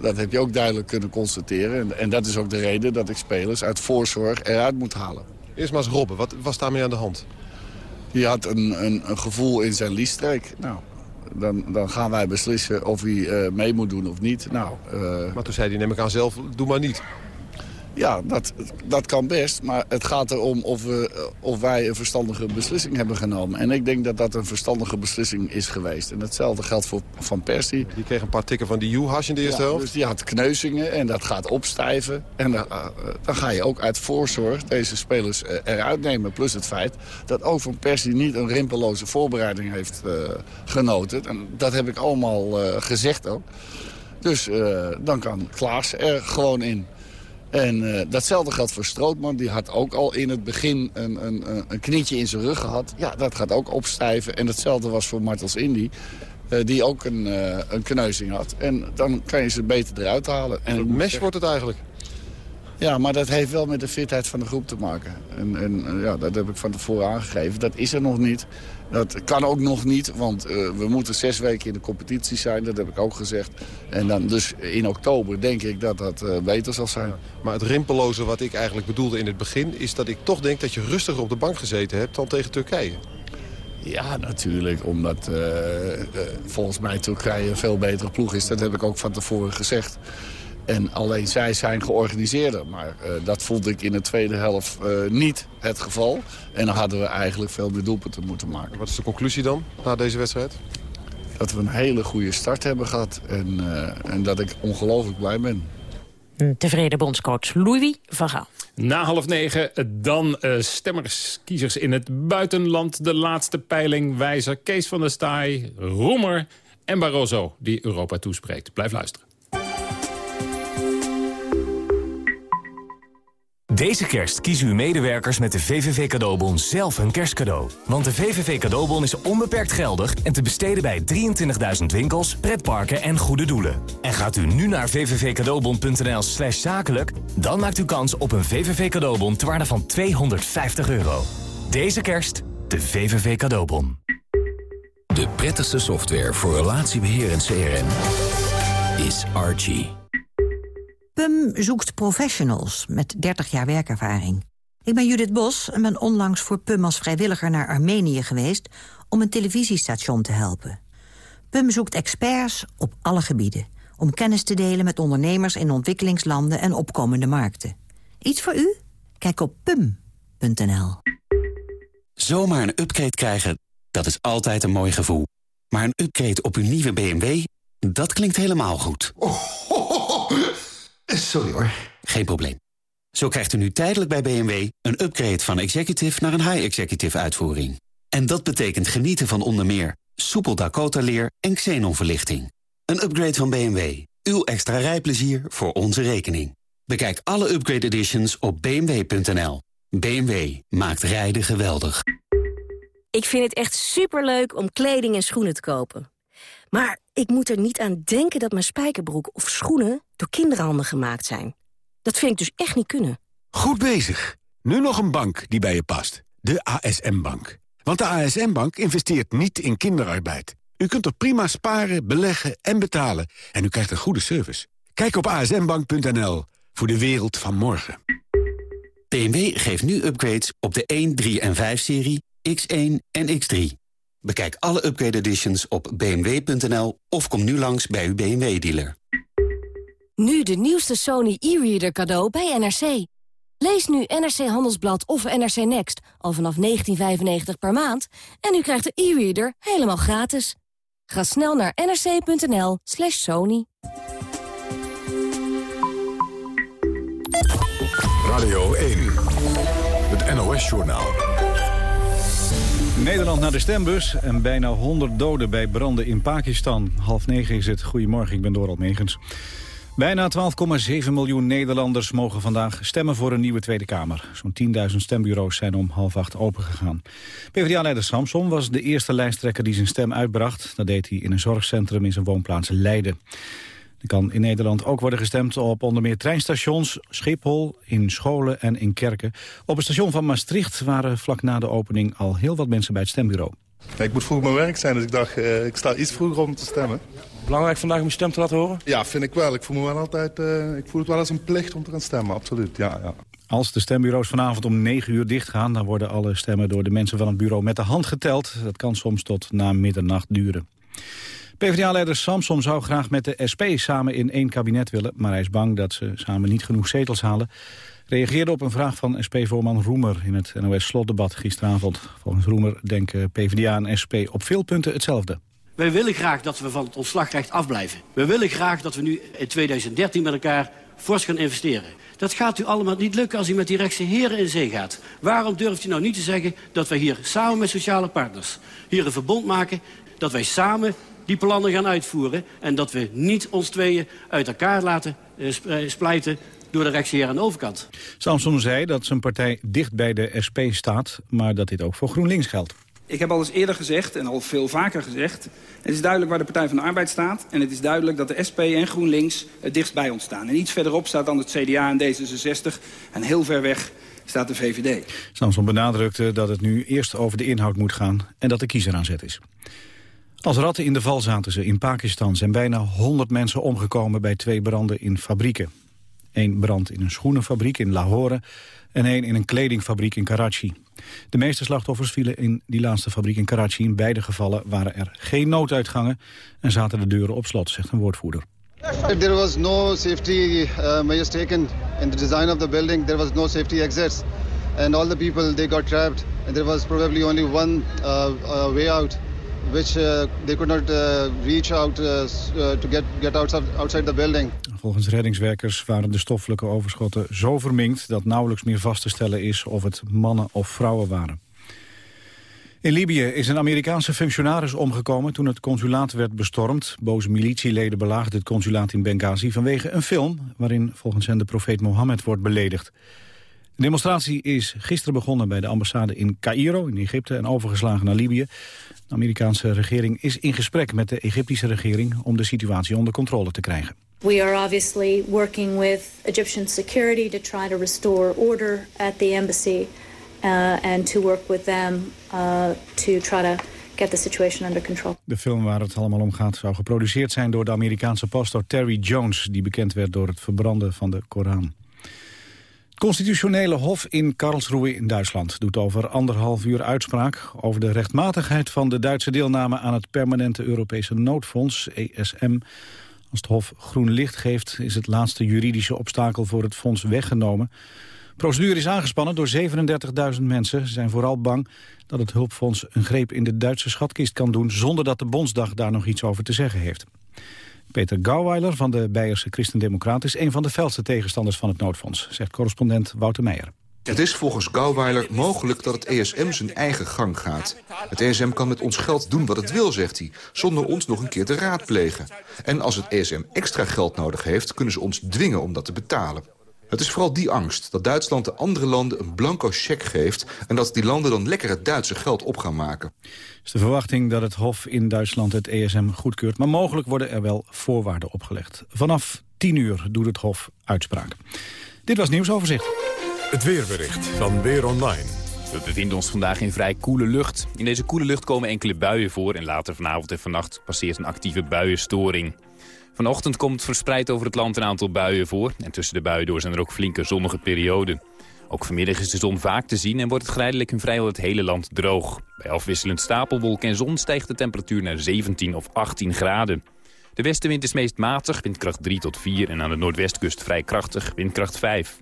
Dat heb je ook duidelijk kunnen constateren. En, en dat is ook de reden dat ik spelers uit voorzorg eruit moet halen. Eerst maar eens Robben, wat was daarmee aan de hand? Die had een, een, gevoel in zijn liesstreek. Nou, dan, dan gaan wij beslissen of hij eh, mee moet doen of niet. Nou, eh, Maar toen zei hij, neem ik aan zelf, doe maar niet. Ja, dat, dat kan best. Maar het gaat erom of, we, of wij een verstandige beslissing hebben genomen. En ik denk dat dat een verstandige beslissing is geweest. En hetzelfde geldt voor Van Persie. Die kreeg een paar tikken van die Juhas in de eerste Ja, helft. Dus die had kneuzingen en dat gaat opstijven. En dan, eh, dan ga je ook uit voorzorg deze spelers eh, eruit nemen. Plus het feit dat ook Van Persie niet een rimpeloze voorbereiding heeft eh, genoten. En dat heb ik allemaal eh, gezegd ook. Dus eh, dan kan Klaas er gewoon in. En eh, datzelfde geldt voor Strootman. Die had ook al in het begin een, een, een- knietje in zijn rug gehad. Ja, dat gaat ook opstijven. En hetzelfde was voor Martels Indy. eh, die ook een, eh, een kneuzing had. En dan kan je ze beter eruit halen. En Een mes wordt het eigenlijk. Ja, maar dat heeft wel met de fitheid van de groep te maken. En, en eh, ja, dat heb ik van tevoren aangegeven. Dat is er nog niet. Dat kan ook nog niet, want eh, we moeten zes weken in de competitie zijn. Dat heb ik ook gezegd. En dan dus in oktober denk ik dat dat eh, beter zal zijn. Maar het rimpeloze wat ik eigenlijk bedoelde in het begin... is dat ik toch denk dat je rustiger op de bank gezeten hebt dan tegen Turkije. Ja, natuurlijk. Omdat volgens mij Turkije een veel betere ploeg is. Dat heb ik ook van tevoren gezegd. En alleen zij zijn georganiseerder. Maar eh, dat vond ik in de tweede helft eh, niet het geval. En dan hadden we eigenlijk veel meer doelpunten moeten maken. Wat is de conclusie dan na deze wedstrijd? Dat we een hele goede start hebben gehad. En, eh, en dat ik ongelooflijk blij ben. Een Tevreden bondscoach Louis van Gaal. Na half negen dan eh, stemmers, kiezers in het buitenland. De laatste peiling wijzer Kees van der Staaij, Roemer en Barroso... die Europa toespreekt. Blijf luisteren. Deze kerst kiezen uw medewerkers met de VVV Cadeaubon zelf een kerstcadeau. Want de VVV Cadeaubon is onbeperkt geldig en te besteden bij 23.000 winkels, pretparken en goede doelen. En gaat u nu naar vvvcadeaubon.nl slash zakelijk... dan maakt u kans op een VVV Cadeaubon ter waarde van 250 euro. Deze kerst de VVV Cadeaubon. De prettigste software voor relatiebeheer en CRM is Archie. PUM zoekt professionals met 30 jaar werkervaring. Ik ben Judith Bos en ben onlangs voor PUM als vrijwilliger naar Armenië geweest... om een televisiestation te helpen. PUM zoekt experts op alle gebieden... om kennis te delen met ondernemers in ontwikkelingslanden en opkomende markten. Iets voor u? Kijk op pum.nl. Zomaar een upgrade krijgen, dat is altijd een mooi gevoel. Maar een upgrade op uw nieuwe BMW, dat klinkt helemaal goed. Sorry hoor. Geen probleem. Zo krijgt u nu tijdelijk bij BMW een upgrade van executive naar een high-executive uitvoering. En dat betekent genieten van onder meer soepel Dakota-leer en xenonverlichting. Een upgrade van BMW. Uw extra rijplezier voor onze rekening. Bekijk alle upgrade editions op bmw.nl. BMW maakt rijden geweldig. Ik vind het echt superleuk om kleding en schoenen te kopen. Maar ik moet er niet aan denken dat mijn spijkerbroek of schoenen door kinderhanden gemaakt zijn. Dat vind ik dus echt niet kunnen. Goed bezig. Nu nog een bank die bij je past. De ASM-bank. Want de ASM-bank investeert niet in kinderarbeid. U kunt er prima sparen, beleggen en betalen. En u krijgt een goede service. Kijk op asmbank.nl voor de wereld van morgen. BMW geeft nu upgrades op de 1, 3 en 5-serie, X1 en X3. Bekijk alle upgrade editions op bmw.nl of kom nu langs bij uw BMW-dealer. Nu de nieuwste Sony e-reader cadeau bij NRC. Lees nu NRC Handelsblad of NRC Next al vanaf 19,95 per maand... en u krijgt de e-reader helemaal gratis. Ga snel naar nrc.nl slash sony. Radio 1, het NOS-journaal. Nederland naar de stembus en bijna 100 doden bij branden in Pakistan. Half negen is het. Goedemorgen, ik ben Dorald Megens. Bijna 12,7 miljoen Nederlanders mogen vandaag stemmen voor een nieuwe Tweede Kamer. Zo'n 10.000 stembureaus zijn om half acht opengegaan. PvdA-leider Samson was de eerste lijsttrekker die zijn stem uitbracht. Dat deed hij in een zorgcentrum in zijn woonplaats Leiden. Er kan in Nederland ook worden gestemd op onder meer treinstations, Schiphol, in scholen en in kerken. Op het station van Maastricht waren vlak na de opening al heel wat mensen bij het stembureau. ik moet vroeg op mijn werk zijn, dus ik dacht, uh, ik sta iets vroeger om te stemmen. Belangrijk vandaag om je stem te laten horen? Ja, vind ik wel. Ik voel, me wel altijd, uh, ik voel het wel als een plicht om te gaan stemmen, absoluut. Ja, ja. Als de stembureaus vanavond om 9 uur dichtgaan... dan worden alle stemmen door de mensen van het bureau met de hand geteld. Dat kan soms tot na middernacht duren. PvdA-leider Samson zou graag met de SP samen in één kabinet willen... maar hij is bang dat ze samen niet genoeg zetels halen. Reageerde op een vraag van SP-voorman Roemer in het NOS-slotdebat gisteravond. Volgens Roemer denken PvdA en SP op veel punten hetzelfde. Wij willen graag dat we van het ontslagrecht afblijven. We willen graag dat we nu in 2013 met elkaar fors gaan investeren. Dat gaat u allemaal niet lukken als u met die rechtse heren in zee gaat. Waarom durft u nou niet te zeggen dat wij hier samen met sociale partners... hier een verbond maken dat wij samen die plannen gaan uitvoeren... en dat we niet ons tweeën uit elkaar laten uh, splijten door de rechtsheer aan de overkant. Samson zei dat zijn partij dicht bij de SP staat... maar dat dit ook voor GroenLinks geldt. Ik heb al eens eerder gezegd, en al veel vaker gezegd... het is duidelijk waar de Partij van de Arbeid staat... en het is duidelijk dat de SP en GroenLinks het dichtst bij ons staan. En iets verderop staat dan het CDA en D66... en heel ver weg staat de VVD. Samson benadrukte dat het nu eerst over de inhoud moet gaan... en dat de kiezer aan zet is. Als ratten in de val zaten ze. In Pakistan zijn bijna 100 mensen omgekomen bij twee branden in fabrieken. Eén brand in een schoenenfabriek in Lahore en één in een kledingfabriek in Karachi. De meeste slachtoffers vielen in die laatste fabriek in Karachi. In beide gevallen waren er geen nooduitgangen en zaten de deuren op slot, zegt een woordvoerder. There was no safety uh, measures taken in the design of the building. There was no safety exits. And all the people, they got trapped. And there was probably only one uh, uh, way out which uh, they could not uh, reach out uh, to get, get outside, outside the building. Volgens reddingswerkers waren de stoffelijke overschotten zo verminkt... dat nauwelijks meer vast te stellen is of het mannen of vrouwen waren. In Libië is een Amerikaanse functionaris omgekomen toen het consulaat werd bestormd. Boze militieleden belaagden het consulaat in Benghazi vanwege een film... waarin volgens hen de profeet Mohammed wordt beledigd. De demonstratie is gisteren begonnen bij de ambassade in Cairo, in Egypte... en overgeslagen naar Libië. De Amerikaanse regering is in gesprek met de Egyptische regering... om de situatie onder controle te krijgen. We are obviously working with Egyptian security to try to restore order at the embassy... Uh, and to work with them uh, to try to get the situation under control. De film waar het allemaal om gaat zou geproduceerd zijn door de Amerikaanse pastor Terry Jones... die bekend werd door het verbranden van de Koran. Constitutionele hof in Karlsruhe in Duitsland doet over anderhalf uur uitspraak over de rechtmatigheid van de Duitse deelname aan het permanente Europese noodfonds, ESM. Als het hof groen licht geeft is het laatste juridische obstakel voor het fonds weggenomen. De procedure is aangespannen door 37.000 mensen. Ze zijn vooral bang dat het hulpfonds een greep in de Duitse schatkist kan doen... zonder dat de Bondsdag daar nog iets over te zeggen heeft. Peter Gauweiler van de Beierse Christen-Democraten... is een van de felste tegenstanders van het noodfonds, zegt correspondent Wouter Meijer. Het is volgens Gauweiler mogelijk dat het ESM zijn eigen gang gaat. Het ESM kan met ons geld doen wat het wil, zegt hij, zonder ons nog een keer te raadplegen. En als het ESM extra geld nodig heeft, kunnen ze ons dwingen om dat te betalen. Het is vooral die angst dat Duitsland de andere landen een blanco cheque geeft... en dat die landen dan lekker het Duitse geld op gaan maken. Het is de verwachting dat het Hof in Duitsland het ESM goedkeurt... maar mogelijk worden er wel voorwaarden opgelegd. Vanaf 10 uur doet het Hof uitspraak. Dit was Nieuwsoverzicht. Het weerbericht van Weer Online. We bevinden ons vandaag in vrij koele lucht. In deze koele lucht komen enkele buien voor... en later vanavond en vannacht passeert een actieve buienstoring. Vanochtend komt verspreid over het land een aantal buien voor. En tussen de buien door zijn er ook flinke zonnige perioden. Ook vanmiddag is de zon vaak te zien en wordt het geleidelijk in vrijwel het hele land droog. Bij afwisselend stapelwolken en zon stijgt de temperatuur naar 17 of 18 graden. De westenwind is meest matig, windkracht 3 tot 4 en aan de noordwestkust vrij krachtig, windkracht 5.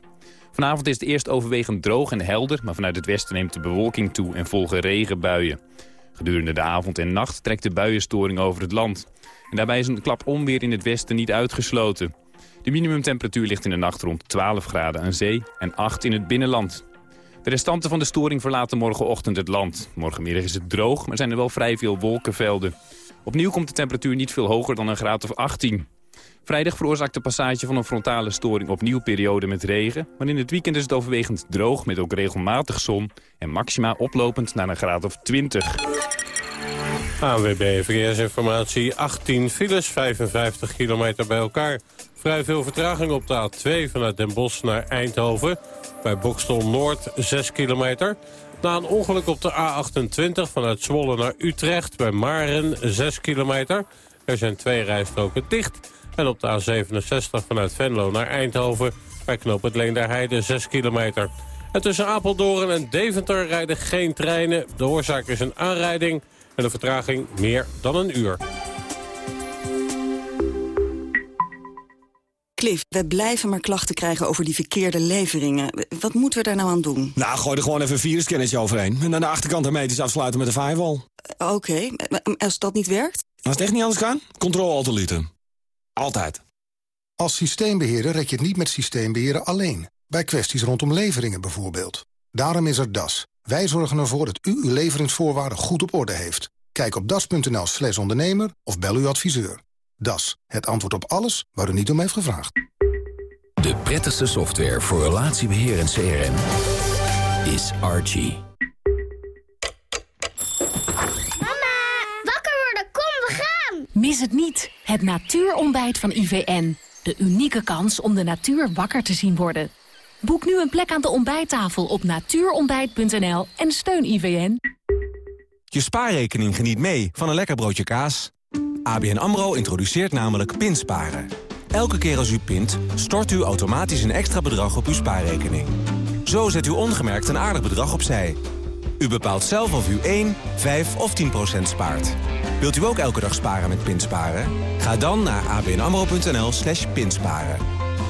Vanavond is het eerst overwegend droog en helder, maar vanuit het westen neemt de bewolking toe en volgen regenbuien. Gedurende de avond en nacht trekt de buienstoring over het land. En daarbij is een klap onweer in het westen niet uitgesloten. De minimumtemperatuur ligt in de nacht rond 12 graden aan zee en 8 in het binnenland. De restanten van de storing verlaten morgenochtend het land. Morgenmiddag is het droog, maar zijn er wel vrij veel wolkenvelden. Opnieuw komt de temperatuur niet veel hoger dan een graad of 18. Vrijdag veroorzaakt de passage van een frontale storing opnieuw periode met regen. Maar in het weekend is het overwegend droog met ook regelmatig zon. En maxima oplopend naar een graad of 20. ANWB Verkeersinformatie. 18 files, 55 kilometer bij elkaar. Vrij veel vertraging op de A2 vanuit Den Bosch naar Eindhoven. Bij Bokstel Noord 6 kilometer. Na een ongeluk op de A28 vanuit Zwolle naar Utrecht bij Maren 6 kilometer. Er zijn twee rijstroken dicht. En op de A67 vanuit Venlo naar Eindhoven bij Knoop het Leenderheide 6 kilometer. En tussen Apeldoorn en Deventer rijden geen treinen. De oorzaak is een aanrijding en de vertraging meer dan een uur. Cliff, we blijven maar klachten krijgen over die verkeerde leveringen. Wat moeten we daar nou aan doen? Nou, gooi er gewoon even een viruskennetje overheen. En aan de achterkant hermetisch afsluiten met een firewall. Uh, Oké, okay. als dat niet werkt? Als het echt niet anders kan, controle altolieten. Altijd. Als systeembeheerder red je het niet met systeembeheerder alleen. Bij kwesties rondom leveringen bijvoorbeeld. Daarom is er DAS. Wij zorgen ervoor dat u uw leveringsvoorwaarden goed op orde heeft. Kijk op das.nl slash ondernemer of bel uw adviseur. Das, het antwoord op alles waar u niet om heeft gevraagd. De prettigste software voor relatiebeheer en CRM is Archie. Mama, wakker worden, kom, we gaan! Mis het niet, het natuurontbijt van IVN. De unieke kans om de natuur wakker te zien worden. Boek nu een plek aan de ontbijttafel op natuurontbijt.nl en steun IVN. Je spaarrekening geniet mee van een lekker broodje kaas. ABN AMRO introduceert namelijk pinsparen. Elke keer als u pint, stort u automatisch een extra bedrag op uw spaarrekening. Zo zet u ongemerkt een aardig bedrag opzij. U bepaalt zelf of u 1, 5 of 10 procent spaart. Wilt u ook elke dag sparen met pinsparen? Ga dan naar abnamro.nl slash pinsparen.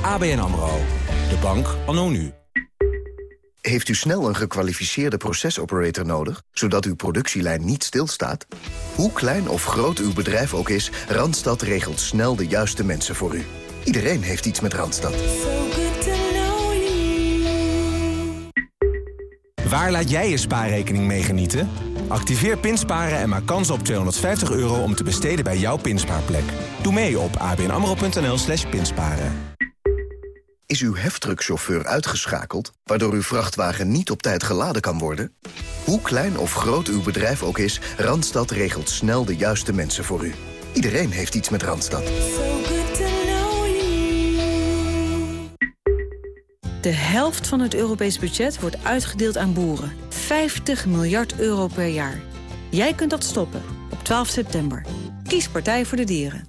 ABN AMRO. De bank anno nu. Heeft u snel een gekwalificeerde procesoperator nodig, zodat uw productielijn niet stilstaat? Hoe klein of groot uw bedrijf ook is, Randstad regelt snel de juiste mensen voor u. Iedereen heeft iets met Randstad. Waar laat jij je spaarrekening mee genieten? Activeer Pinsparen en maak kans op 250 euro om te besteden bij jouw pinspaarplek. Doe mee op abnamro.nl slash pinsparen. Is uw heftruckchauffeur uitgeschakeld, waardoor uw vrachtwagen niet op tijd geladen kan worden? Hoe klein of groot uw bedrijf ook is, Randstad regelt snel de juiste mensen voor u. Iedereen heeft iets met Randstad. De helft van het Europees budget wordt uitgedeeld aan boeren. 50 miljard euro per jaar. Jij kunt dat stoppen op 12 september. Kies Partij voor de Dieren.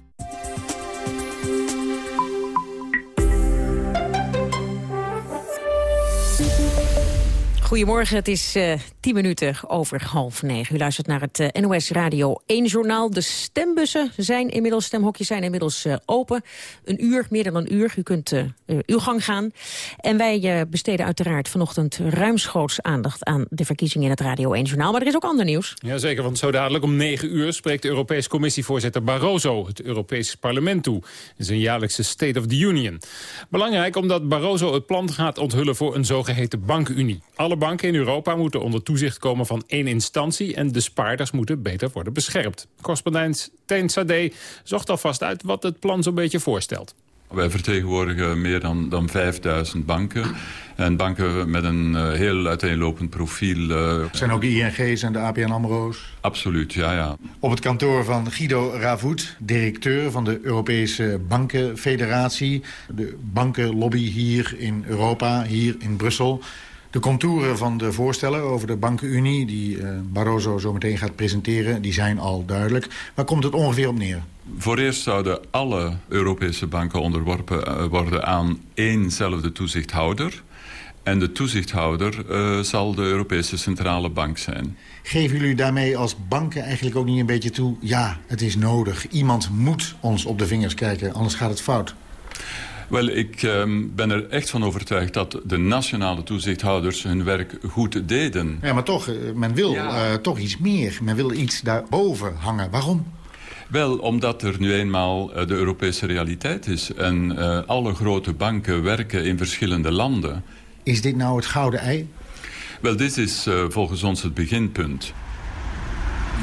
Goedemorgen, het is uh, tien minuten over half negen. U luistert naar het uh, NOS Radio 1 journaal. De stembussen zijn inmiddels, stemhokjes zijn inmiddels uh, open. Een uur, meer dan een uur. U kunt uw gang gaan. En wij besteden uiteraard vanochtend ruimschoots aandacht aan de verkiezingen in het Radio 1 journaal. Maar er is ook ander nieuws. Jazeker, want zo dadelijk om negen uur spreekt de Europese Commissievoorzitter Barroso het Europese parlement toe. in zijn jaarlijkse State of the Union. Belangrijk omdat Barroso het plan gaat onthullen voor een zogeheten bankenunie. Alle banken in Europa moeten onder toezicht komen van één instantie... en de spaarders moeten beter worden beschermd. Correspondent Teen Sade zocht alvast uit wat het plan zo'n beetje voorstelt. Wij vertegenwoordigen meer dan, dan 5000 banken. En banken met een uh, heel uiteenlopend profiel. Uh, zijn ook de ING's en de APN AMRO's? Absoluut, ja, ja. Op het kantoor van Guido Ravoet, directeur van de Europese Bankenfederatie. De bankenlobby hier in Europa, hier in Brussel. De contouren van de voorstellen over de bankenunie... die uh, Barroso zo meteen gaat presenteren, die zijn al duidelijk. Waar komt het ongeveer op neer? Voor eerst zouden alle Europese banken onderworpen uh, worden aan éénzelfde toezichthouder. En de toezichthouder uh, zal de Europese Centrale Bank zijn. Geven jullie daarmee als banken eigenlijk ook niet een beetje toe... ja, het is nodig, iemand moet ons op de vingers kijken, anders gaat het fout? Wel, ik um, ben er echt van overtuigd dat de nationale toezichthouders hun werk goed deden. Ja, maar toch, men wil ja. uh, toch iets meer. Men wil iets daarboven hangen. Waarom? Wel, omdat er nu eenmaal uh, de Europese realiteit is. En uh, alle grote banken werken in verschillende landen. Is dit nou het gouden ei? Wel, dit is volgens ons het beginpunt.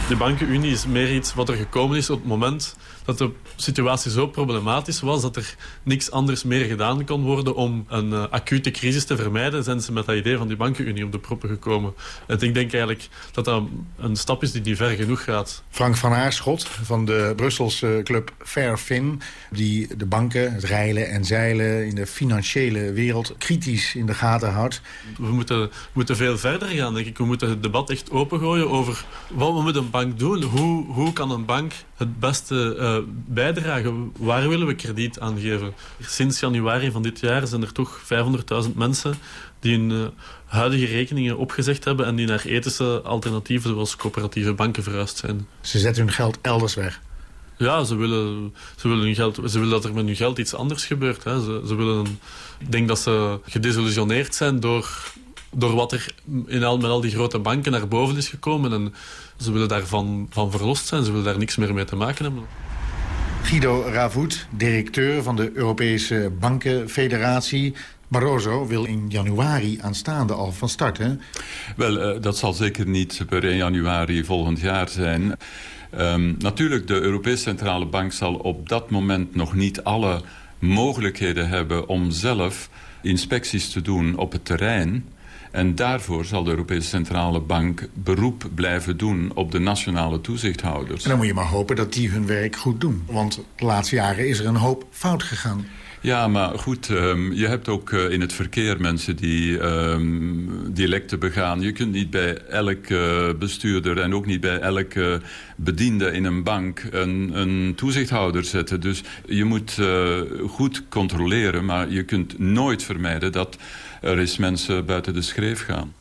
De bankenunie is meer iets wat er gekomen is op het moment dat de situatie zo problematisch was dat er niks anders meer gedaan kon worden om een uh, acute crisis te vermijden, zijn ze met dat idee van die bankenunie op de proppen gekomen. En ik denk eigenlijk dat dat een stap is die niet ver genoeg gaat. Frank van Aarschot van de Brusselse club Fairfin, die de banken, het reilen en zeilen in de financiële wereld kritisch in de gaten houdt. We moeten, moeten veel verder gaan, denk ik. We moeten het debat echt opengooien over wat we met een bank doen. Hoe, hoe kan een bank het beste uh, bijdragen? Waar willen we krediet aan geven? Sinds januari van dit jaar zijn er toch 500.000 mensen die hun uh, huidige rekeningen opgezegd hebben en die naar ethische alternatieven zoals coöperatieve banken verhuisd zijn. Ze zetten hun geld elders weg? Ja, ze willen, ze willen, hun geld, ze willen dat er met hun geld iets anders gebeurt. Hè. Ze, ze willen, ik denk dat ze gedesillusioneerd zijn door, door wat er in al, met al die grote banken naar boven is gekomen. En ze willen daarvan van verlost zijn. Ze willen daar niks meer mee te maken hebben. Guido Ravoet, directeur van de Europese Bankenfederatie. Barroso wil in januari aanstaande al van start? Wel, uh, dat zal zeker niet per 1 januari volgend jaar zijn. Um, natuurlijk, de Europese Centrale Bank zal op dat moment nog niet alle mogelijkheden hebben... om zelf inspecties te doen op het terrein... En daarvoor zal de Europese Centrale Bank beroep blijven doen op de nationale toezichthouders. En dan moet je maar hopen dat die hun werk goed doen. Want de laatste jaren is er een hoop fout gegaan. Ja, maar goed, um, je hebt ook uh, in het verkeer mensen die um, dialecten begaan. Je kunt niet bij elke uh, bestuurder en ook niet bij elke bediende in een bank een, een toezichthouder zetten. Dus je moet uh, goed controleren, maar je kunt nooit vermijden dat er eens mensen buiten de schreef gaan.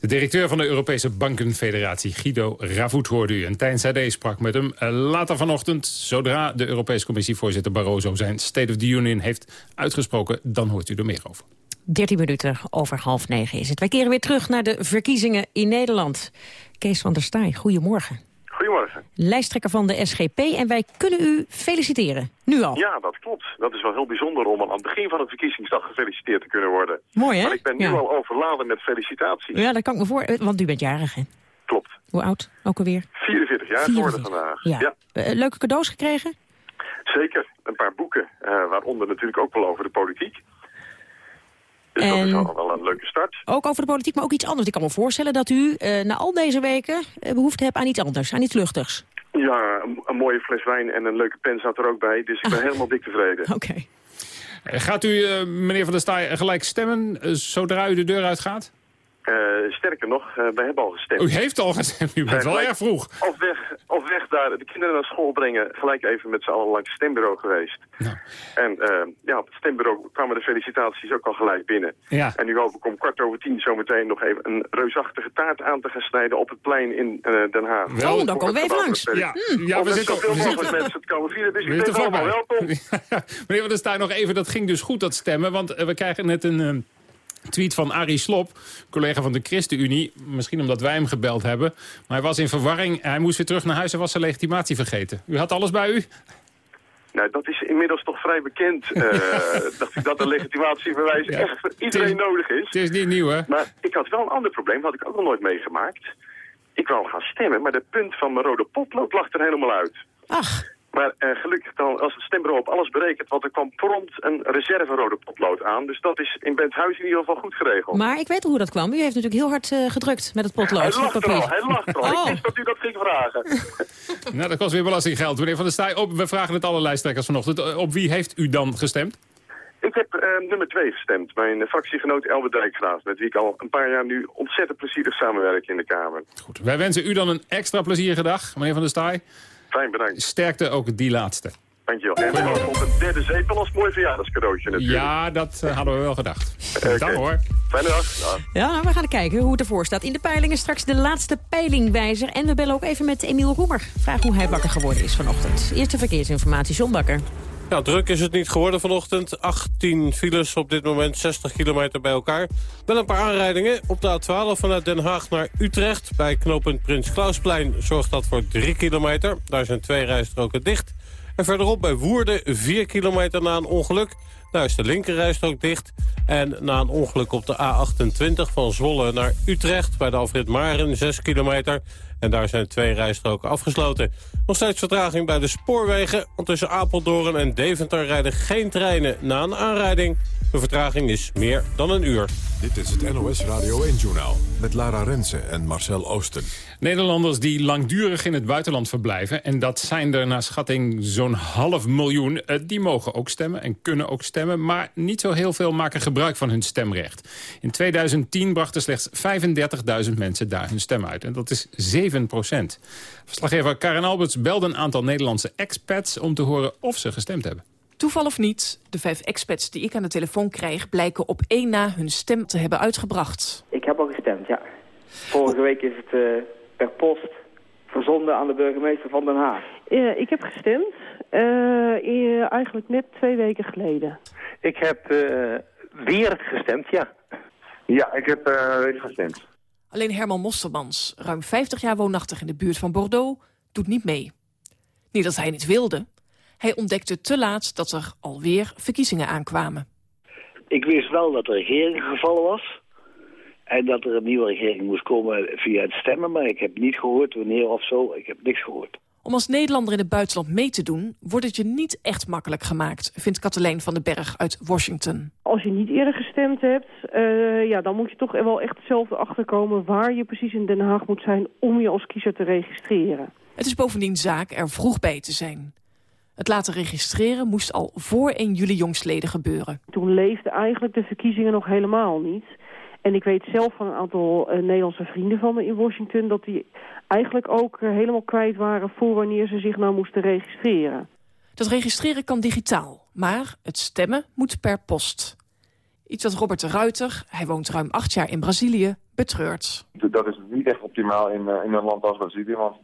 De directeur van de Europese Bankenfederatie, Guido Ravoet, hoorde u. En Tijn Sade sprak met hem later vanochtend. Zodra de Europese Commissievoorzitter Barroso zijn State of the Union heeft uitgesproken... dan hoort u er meer over. 13 minuten over half negen is het. Wij keren weer terug naar de verkiezingen in Nederland. Kees van der Staaij, goedemorgen. Goedemorgen. Lijsttrekker van de SGP en wij kunnen u feliciteren. Nu al. Ja, dat klopt. Dat is wel heel bijzonder om aan het begin van de verkiezingsdag gefeliciteerd te kunnen worden. Mooi hè? Maar ik ben nu ja. al overladen met felicitaties. Ja, dat kan ik me voor, want u bent jarig hè? Klopt. Hoe oud ook alweer? 44 jaar geworden vandaag. Ja. ja. Uh, leuke cadeaus gekregen? Zeker. Een paar boeken, uh, waaronder natuurlijk ook wel over de politiek. Dus en... dat is al wel een leuke start. Ook over de politiek, maar ook iets anders. Ik kan me voorstellen dat u uh, na al deze weken behoefte hebt aan iets anders, aan iets luchtigs. Ja, een, een, mooie fles wijn en een leuke pen zat er ook bij. Dus ik ben ah. helemaal dik tevreden. Oké. Okay. Gaat u, uh, meneer Van der Staaij, gelijk stemmen uh, zodra u de deur uitgaat? Uh, sterker nog, uh, wij hebben al gestemd. U heeft al gestemd, u bent wel erg vroeg. Op weg, op weg daar de kinderen naar school brengen, gelijk even met z'n allen langs het stembureau geweest. Nou. En uh, ja, op het stembureau kwamen de felicitaties ook al gelijk binnen. Ja. En nu hoop ik om kwart over tien zometeen nog even een reusachtige taart aan te gaan snijden op het plein in Den Haag. Wel, oh, dan komen we even langs. Ja, mm. ja we zitten zoveel mogelijk mensen het komen vieren, dus ik ben allemaal welkom. Meneer Van der Staaij, nog even, dat ging dus goed dat stemmen, want we krijgen net een tweet van Arie Slop, collega van de ChristenUnie. Misschien omdat wij hem gebeld hebben. Maar hij was in verwarring. Hij moest weer terug naar huis en was zijn legitimatie vergeten. U had alles bij u? Nou, dat is inmiddels toch vrij bekend. Uh, dacht ik dat een legitimatiebewijs echt voor iedereen nodig is. Het is niet nieuw, hè? Maar ik had wel een ander probleem, had ik ook nog nooit meegemaakt. Ik wou gaan stemmen, maar de punt van mijn rode potlood lag er helemaal uit. Ach. Maar uh, gelukkig dan, als het stembureau op alles berekent... want er kwam prompt een reserve rode potlood aan. Dus dat is in Benthuis in ieder geval goed geregeld. Maar ik weet hoe dat kwam. U heeft natuurlijk heel hard uh, gedrukt met het potlood. Hij lacht er al, hij lacht er al. Oh. Ik wist dat u dat ging vragen. nou, dat kost weer belastinggeld. Meneer Van der Staaij, op, we vragen het allerlei lijsttrekkers vanochtend. Eh, op wie heeft u dan gestemd? Ik heb uh, nummer twee gestemd. Mijn fractiegenoot Elbe Dijkgraaf. Met wie ik al een paar jaar nu ontzettend plezierig samenwerk in de Kamer. Goed. Wij wensen u dan een extra plezierige dag, meneer Van der Staaij. Fijn, bedankt. Sterkte ook die laatste. Dankjewel. En we op een derde zetel als mooi verjaardagscadeautje natuurlijk. Ja, dat uh, hadden we wel gedacht. okay. Dank hoor. Fijne dag. Ja, nou, we gaan kijken hoe het ervoor staat. In de peilingen straks de laatste peilingwijzer. En we bellen ook even met Emiel Roemer. Vraag hoe hij wakker geworden is vanochtend. Eerste verkeersinformatie, John Bakker. Ja, druk is het niet geworden vanochtend. 18 files op dit moment, 60 kilometer bij elkaar. Wel een paar aanrijdingen. Op de A12 vanuit Den Haag naar Utrecht. Bij knooppunt Prins Klausplein zorgt dat voor 3 kilometer. Daar zijn twee rijstroken dicht. En verderop bij Woerden 4 kilometer na een ongeluk. Daar is de linkerrijstrook dicht. En na een ongeluk op de A28 van Zwolle naar Utrecht... bij de Alfred Maren 6 kilometer. En daar zijn twee rijstroken afgesloten. Nog steeds vertraging bij de spoorwegen. Want tussen Apeldoorn en Deventer rijden geen treinen na een aanrijding. De vertraging is meer dan een uur. Dit is het NOS Radio 1-journaal met Lara Rensen en Marcel Oosten. Nederlanders die langdurig in het buitenland verblijven... en dat zijn er naar schatting zo'n half miljoen... Eh, die mogen ook stemmen en kunnen ook stemmen... maar niet zo heel veel maken gebruik van hun stemrecht. In 2010 brachten slechts 35.000 mensen daar hun stem uit. En dat is 7 procent. Verslaggever Karen Alberts belde een aantal Nederlandse expats... om te horen of ze gestemd hebben. Toeval of niet, de vijf expats die ik aan de telefoon krijg... blijken op één na hun stem te hebben uitgebracht. Ik heb al gestemd, ja. Vorige week is het uh, per post verzonden aan de burgemeester van Den Haag. Ik heb gestemd, uh, eigenlijk net twee weken geleden. Ik heb weer gestemd, ja. Ja, ik heb weer gestemd. Alleen Herman Mostermans, ruim 50 jaar woonachtig in de buurt van Bordeaux, doet niet mee. Niet dat hij niet wilde, hij ontdekte te laat dat er alweer verkiezingen aankwamen. Ik wist wel dat de regering gevallen was. En dat er een nieuwe regering moest komen via het stemmen. Maar ik heb niet gehoord wanneer of zo. Ik heb niks gehoord. Om als Nederlander in het buitenland mee te doen... wordt het je niet echt makkelijk gemaakt, vindt Katelijn van den Berg uit Washington. Als je niet eerder gestemd hebt, uh, ja, dan moet je toch wel echt zelf erachter komen... waar je precies in Den Haag moet zijn om je als kiezer te registreren. Het is bovendien zaak er vroeg bij te zijn. Het laten registreren moest al voor 1 juli jongstleden gebeuren. Toen leefden eigenlijk de verkiezingen nog helemaal niet. En ik weet zelf van een aantal uh, Nederlandse vrienden van me in Washington... dat die eigenlijk ook uh, helemaal kwijt waren voor wanneer ze zich nou moesten registreren. Dat registreren kan digitaal, maar het stemmen moet per post. Iets wat Robert de Ruiter, hij woont ruim acht jaar in Brazilië, betreurt. Dat is niet echt optimaal in, uh, in een land als Brazilië, want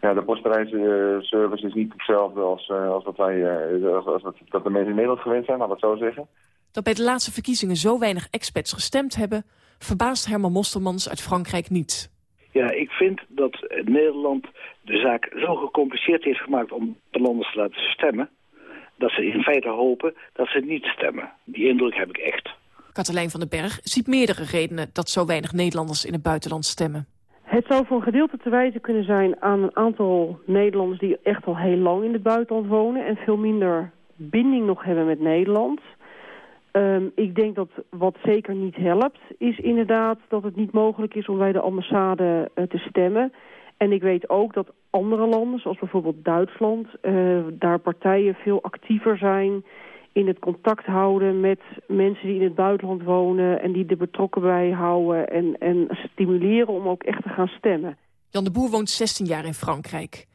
ja, de postprijzenservice is niet hetzelfde als, als, wat wij, als, als dat de mensen in Nederland gewend zijn, laat ik het zo zeggen. Dat bij de laatste verkiezingen zo weinig expats gestemd hebben, verbaast Herman Mostermans uit Frankrijk niet. Ja, ik vind dat Nederland de zaak zo gecompliceerd heeft gemaakt om de landers te laten stemmen, dat ze in feite hopen dat ze niet stemmen. Die indruk heb ik echt. Katelijn van den Berg ziet meerdere redenen dat zo weinig Nederlanders in het buitenland stemmen. Het zou voor een gedeelte te wijten kunnen zijn aan een aantal Nederlanders die echt al heel lang in het buitenland wonen en veel minder binding nog hebben met Nederland. Um, ik denk dat wat zeker niet helpt is inderdaad dat het niet mogelijk is om bij de ambassade uh, te stemmen. En ik weet ook dat andere landen, zoals bijvoorbeeld Duitsland, uh, daar partijen veel actiever zijn in het contact houden met mensen die in het buitenland wonen... en die er betrokken bij houden en, en stimuleren om ook echt te gaan stemmen. Jan de Boer woont 16 jaar in Frankrijk.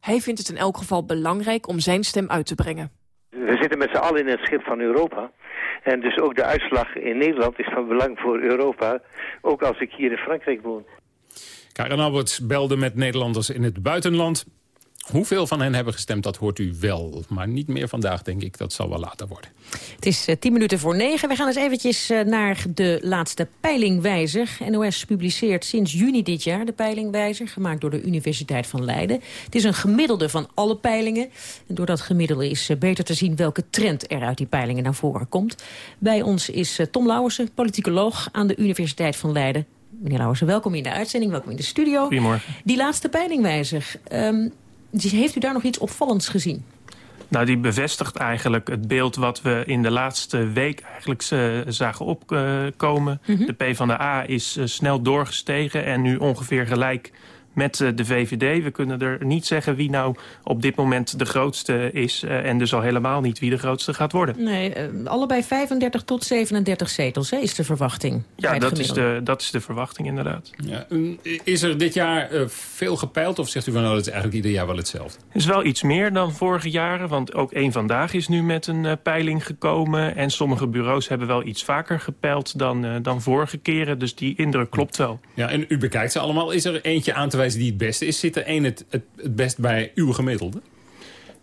Hij vindt het in elk geval belangrijk om zijn stem uit te brengen. We zitten met z'n allen in het schip van Europa. En dus ook de uitslag in Nederland is van belang voor Europa. Ook als ik hier in Frankrijk woon. Karen Alberts belde met Nederlanders in het buitenland. Hoeveel van hen hebben gestemd, dat hoort u wel. Maar niet meer vandaag, denk ik. Dat zal wel later worden. Het is uh, tien minuten voor negen. We gaan eens eventjes uh, naar de laatste peilingwijzer. NOS publiceert sinds juni dit jaar de peilingwijzer... gemaakt door de Universiteit van Leiden. Het is een gemiddelde van alle peilingen. En door dat gemiddelde is uh, beter te zien welke trend er uit die peilingen naar voren komt. Bij ons is Tom Lauwersen, politicoloog aan de Universiteit van Leiden. Meneer Lauwersen, welkom in de uitzending, welkom in de studio. Goedemorgen. Die laatste peilingwijzer... Um, heeft u daar nog iets opvallends gezien? Nou, die bevestigt eigenlijk het beeld wat we in de laatste week eigenlijk uh, zagen opkomen. Uh, mm -hmm. De PvdA is uh, snel doorgestegen en nu ongeveer gelijk met de VVD. We kunnen er niet zeggen wie nou op dit moment de grootste is... en dus al helemaal niet wie de grootste gaat worden. Nee, allebei 35 tot 37 zetels hè, is de verwachting. Ja, dat is, de, dat is de verwachting inderdaad. Ja, is er dit jaar veel gepeild of zegt u van nou, dat is eigenlijk ieder jaar wel hetzelfde? Het is wel iets meer dan vorige jaren, want ook één Vandaag is nu met een peiling gekomen... en sommige bureaus hebben wel iets vaker gepeild dan, dan vorige keren. Dus die indruk klopt wel. Ja, en u bekijkt ze allemaal. Is er eentje aan te wijzen die het beste is? Zit er één het, het, het best bij uw gemiddelde?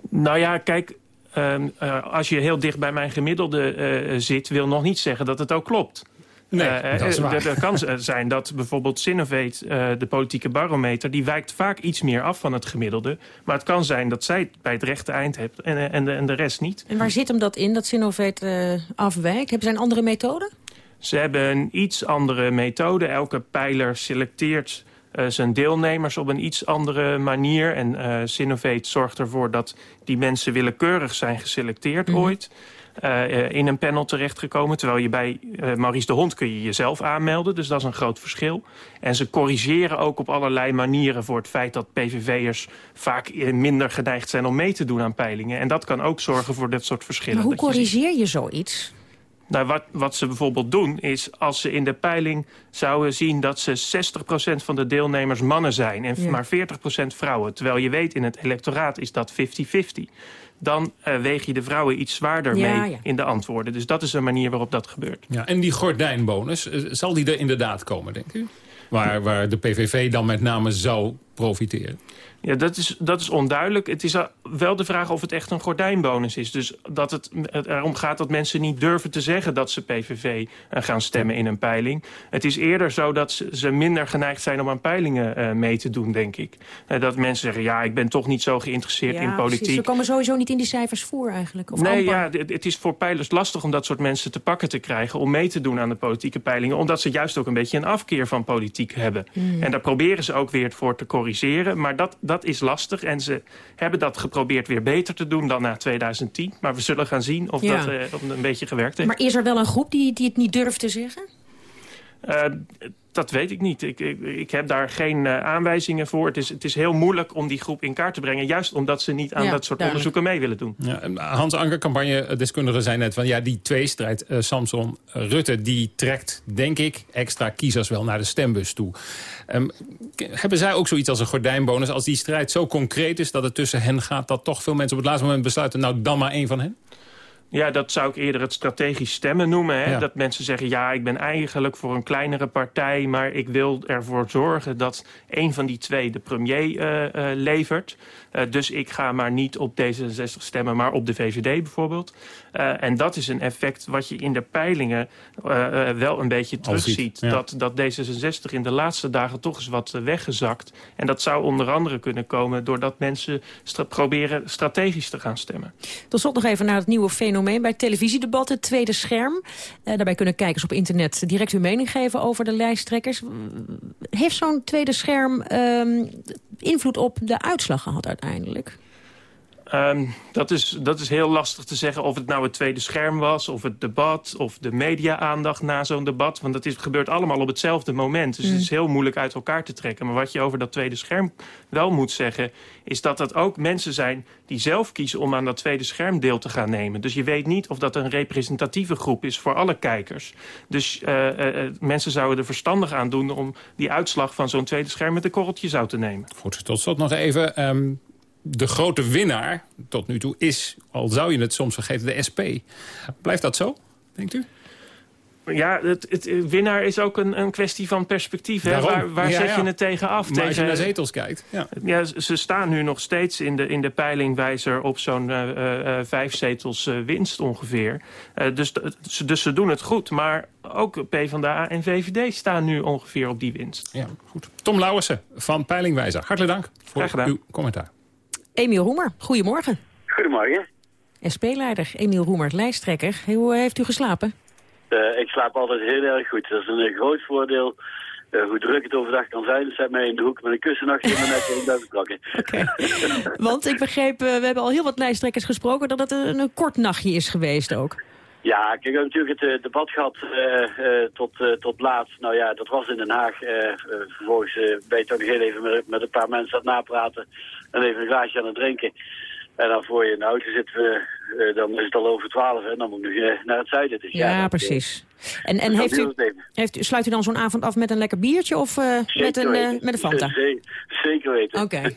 Nou ja, kijk, uh, uh, als je heel dicht bij mijn gemiddelde uh, zit... wil nog niet zeggen dat het ook klopt. Nee, dat is waar. Er kan zijn dat bijvoorbeeld Sinovate, de politieke barometer... die wijkt vaak iets meer af van het gemiddelde. Maar het kan zijn dat zij het bij het rechte eind hebt en, en, de, en de rest niet. En waar zit hem dat in, dat Sinovate afwijkt? Hebben zij een andere methode? Ze hebben een iets andere methode. Elke pijler selecteert uh, zijn deelnemers op een iets andere manier. En uh, Sinovate zorgt ervoor dat die mensen willekeurig zijn geselecteerd mm -hmm. ooit. Uh, in een panel terechtgekomen. Terwijl je bij Maurice de Hond kun je jezelf aanmelden. Dus dat is een groot verschil. En ze corrigeren ook op allerlei manieren voor het feit dat PVV'ers vaak minder geneigd zijn om mee te doen aan peilingen. En dat kan ook zorgen voor dit soort verschillen. Maar hoe corrigeer je zoiets? Nou, wat, wat ze bijvoorbeeld doen is als ze in de peiling zouden zien dat ze 60% van de deelnemers mannen zijn en ja. maar 40% vrouwen. Terwijl je weet in het electoraat is dat 50-50. Dan uh, weeg je de vrouwen iets zwaarder ja, mee ja. in de antwoorden. Dus dat is een manier waarop dat gebeurt. Ja, en die gordijnbonus, uh, zal die er inderdaad komen, denk u? Waar, waar de PVV dan met name zou profiteren? Ja, dat is, dat is onduidelijk. Het is wel de vraag of het echt een gordijnbonus is. Dus dat het, het erom gaat dat mensen niet durven te zeggen... dat ze PVV uh, gaan stemmen in een peiling. Het is eerder zo dat ze, minder geneigd zijn om aan peilingen uh, mee te doen, denk ik. Uh, dat mensen zeggen, ja, ik ben toch niet zo geïnteresseerd ja, in politiek. Precies. Ze komen sowieso niet in die cijfers voor eigenlijk. Of nee, amper. ja, het, is voor peilers lastig om dat soort mensen te pakken te krijgen... om mee te doen aan de politieke peilingen. Omdat ze juist ook een beetje een afkeer van politiek hebben. Hmm. Mm. En daar proberen ze ook weer voor te corrigeren. Maar dat, dat is lastig. En ze hebben dat geprobeerd weer beter te doen dan na 2010. Maar we zullen gaan zien of Ja. dat uh, of een beetje gewerkt heeft. Maar is er wel een groep die, die het niet durft te zeggen? Uh, dat weet ik niet. Ik, ik, ik heb daar geen uh, aanwijzingen voor. Het is, het is heel moeilijk om die groep in kaart te brengen. Juist omdat ze niet aan Ja, dat soort duidelijk. onderzoeken mee willen doen. Ja, Hans Anker, campagne-deskundige, zei net van... ja, die tweestrijd uh, Samson-Rutte, die trekt, denk ik, extra kiezers wel naar de stembus toe. Um, hebben zij ook zoiets als een gordijnbonus? Als die strijd zo concreet is dat het tussen hen gaat... dat toch veel mensen op het laatste moment besluiten... nou, dan maar één van hen? Ja, dat zou ik eerder het strategisch stemmen noemen. Hè? Ja. Dat mensen zeggen, ja, ik ben eigenlijk voor een kleinere partij... maar ik wil ervoor zorgen dat een van die twee de premier uh, uh, levert. Uh, dus ik ga maar niet op D66 stemmen, maar op de VVD bijvoorbeeld. Uh, en dat is een effect wat je in de peilingen uh, wel een beetje terugziet. Ja. Dat, dat D66 in de laatste dagen toch eens wat weggezakt. En dat zou onder andere kunnen komen doordat mensen stra proberen strategisch te gaan stemmen. Tot slot nog even naar het nieuwe fenomeen bij televisiedebatten, tweede scherm. Uh, daarbij kunnen kijkers op internet direct hun mening geven over de lijsttrekkers. Heeft zo'n tweede scherm uh, invloed op de uitslag gehad uiteindelijk? Um, dat, is, dat is heel lastig te zeggen of het nou het tweede scherm was... of het debat, of de media-aandacht na zo'n debat. Want dat is, gebeurt allemaal op hetzelfde moment. Dus het is heel moeilijk uit elkaar te trekken. Maar wat je over dat tweede scherm wel moet zeggen... is dat dat ook mensen zijn die zelf kiezen om aan dat tweede scherm deel te gaan nemen. Dus je weet niet of dat een representatieve groep is voor alle kijkers. Dus uh, uh, mensen zouden er verstandig aan doen... om die uitslag van zo'n tweede scherm met een korreltje zou te nemen. Goed, tot slot nog even... Um de grote winnaar tot nu toe is, al zou je het soms vergeten, de SP. Blijft dat zo, denkt u? Ja, het, het, winnaar is ook een, een kwestie van perspectief. Hè? Waar, waar zet je het tegen af? Maar als je naar zetels kijkt. Ja. ja, ze staan nu nog steeds in de, in de peilingwijzer op zo'n uh, uh, vijf zetels uh, winst ongeveer. dus, dus ze doen het goed. Maar ook PvdA en VVD staan nu ongeveer op die winst. Ja, goed. Tom Lauwersen van Peilingwijzer. Hartelijk dank voor uw commentaar. Emiel Roemer, goedemorgen. Goedemorgen. SP-leider Emiel Roemer, lijsttrekker. Hoe eh, heeft u geslapen? Uh, ik slaap altijd heel erg goed. Dat is een uh, groot voordeel. Uh, hoe druk het overdag kan zijn, zet mij in de hoek met een kussen achter mijn nek en ik ben vertrokken. Okay. Want ik begreep, we hebben al heel wat lijsttrekkers gesproken, dat het een, een kort nachtje is geweest ook. Ja, we hebben natuurlijk het debat gehad uh, tot, tot laatst. Nou ja, dat was in Den Haag. vervolgens ben je toch nog heel even met, met, een paar mensen aan het napraten en even een glaasje aan het drinken. En dan voor je in de auto zit, uh, dan is het al over twaalf en dan moet je uh, naar het zuiden. Dus ja, ja precies. En, en heeft u, heeft u, sluit u dan zo'n avond af met een lekker biertje of uh, met, een, met een Fanta? Zeker weten. Oké.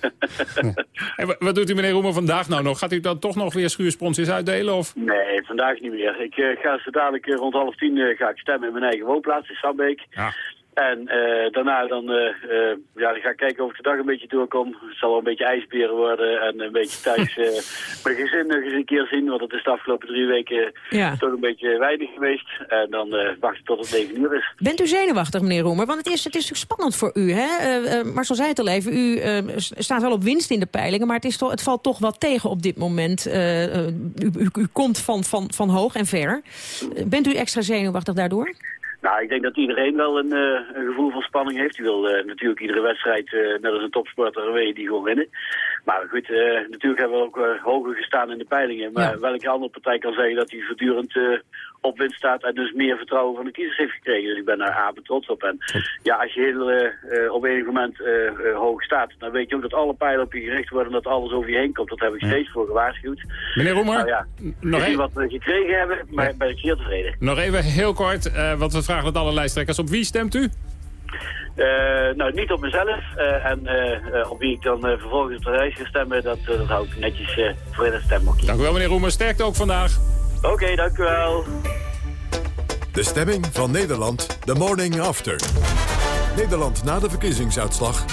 Okay. wat doet u meneer Roemer vandaag nou nog? Gaat u dan toch nog weer schuursponsjes uitdelen? Of? Nee, vandaag niet meer. Ik ga zo dadelijk rond half tien ga ik stemmen in mijn eigen woonplaats in Sambeek. Ja. En uh, daarna dan, uh, uh, ja, dan ga ik kijken of ik de dag een beetje doorkom. Het zal wel een beetje ijsberen worden en een beetje thuis mijn gezin nog eens een keer zien. Want het is de afgelopen drie weken ja. toch een beetje weinig geweest. En dan wacht ik tot het negen uur is. Bent u zenuwachtig, meneer Roemer? Want het is, het is spannend voor u, hè? Marcel zei het al even, u staat wel op winst in de peilingen... maar het, is toch, het valt toch wat tegen op dit moment. U, u, u, komt van, van, van hoog en ver. Bent u extra zenuwachtig daardoor? Nou, ik denk dat iedereen wel een, uh, een gevoel van spanning heeft. Die wil uh, natuurlijk iedere wedstrijd, uh, net als een topsporter, je die gewoon winnen. Maar goed, natuurlijk hebben we ook hoger gestaan in de peilingen. Maar ja. welke andere partij kan zeggen dat hij voortdurend op winst staat en dus meer vertrouwen van de kiezers heeft gekregen. Dus ik ben daar apen trots op. En ja, als je heel, uh, op enig moment uh, hoog staat, dan weet je ook dat alle pijlen op je gericht worden en dat alles over je heen komt. Dat heb ik steeds voor gewaarschuwd. Meneer Roemer, nou ja, nog even wat we gekregen hebben, maar ben ik zeer tevreden. Nog even heel kort, want we vragen het alle lijsttrekkers. Op wie stemt u? Uh, nou, niet op mezelf. Uh, en uh, op wie ik dan vervolgens op de reis ga stemmen, dat, dat hou ik netjes voor in het. Dank u wel, meneer Roemer. Sterkte ook vandaag. Oké, okay, dank u wel. De stemming van Nederland, the morning after. Nederland na de verkiezingsuitslag.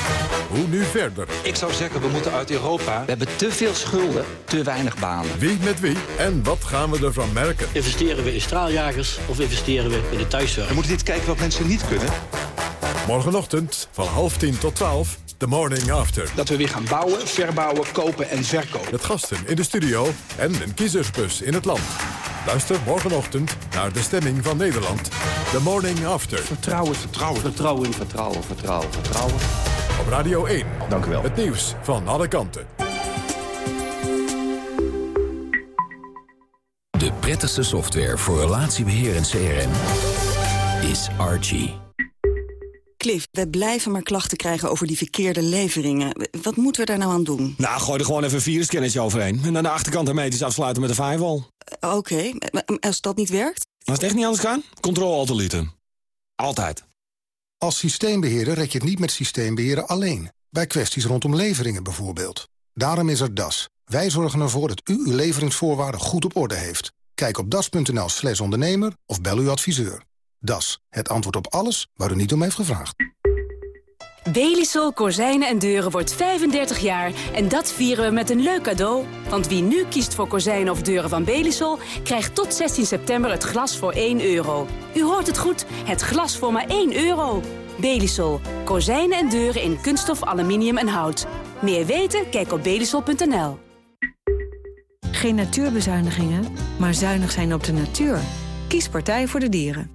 Hoe nu verder? Ik zou zeggen, we moeten uit Europa. We hebben te veel schulden, te weinig banen. Wie met wie en wat gaan we ervan merken? Investeren we in straaljagers of investeren we in de thuiszorg? We moeten dit kijken wat mensen niet kunnen. Morgenochtend van half tien tot twaalf, The Morning After. Dat we weer gaan bouwen, verbouwen, kopen en verkopen. Met gasten in de studio en een kiezersbus in het land. Luister morgenochtend naar de stemming van Nederland. The Morning After. Vertrouwen, vertrouwen. Vertrouwen, vertrouwen, vertrouwen, vertrouwen. Op Radio 1. Dank u wel. Het nieuws van alle kanten. De prettigste software voor relatiebeheer en CRM is Archie. Cliff, we blijven maar klachten krijgen over die verkeerde leveringen. Wat moeten we daar nou aan doen? Nou, gooi er gewoon even een virusscannertje overheen. En aan de achterkant hermetisch afsluiten met een firewall. Uh, Oké, okay. als dat niet werkt? Als het echt niet anders kan, controle-alt-delete. Altijd. Als systeembeheerder red je het niet met systeembeheeren alleen. Bij kwesties rondom leveringen bijvoorbeeld. Daarom is er DAS. Wij zorgen ervoor dat u uw leveringsvoorwaarden goed op orde heeft. Kijk op das.nl slash ondernemer of bel uw adviseur. Das, het antwoord op alles waar u niet om heeft gevraagd. Belisol Kozijnen en Deuren wordt 35 jaar en dat vieren we met een leuk cadeau. Want wie nu kiest voor kozijnen of deuren van Belisol... krijgt tot 16 september het glas voor 1 euro. U hoort het goed, het glas voor maar 1 euro. Belisol. Kozijnen en deuren in kunststof, aluminium en hout. Meer weten? Kijk op belisol.nl. Geen natuurbezuinigingen, maar zuinig zijn op de natuur. Kies Partij voor de Dieren.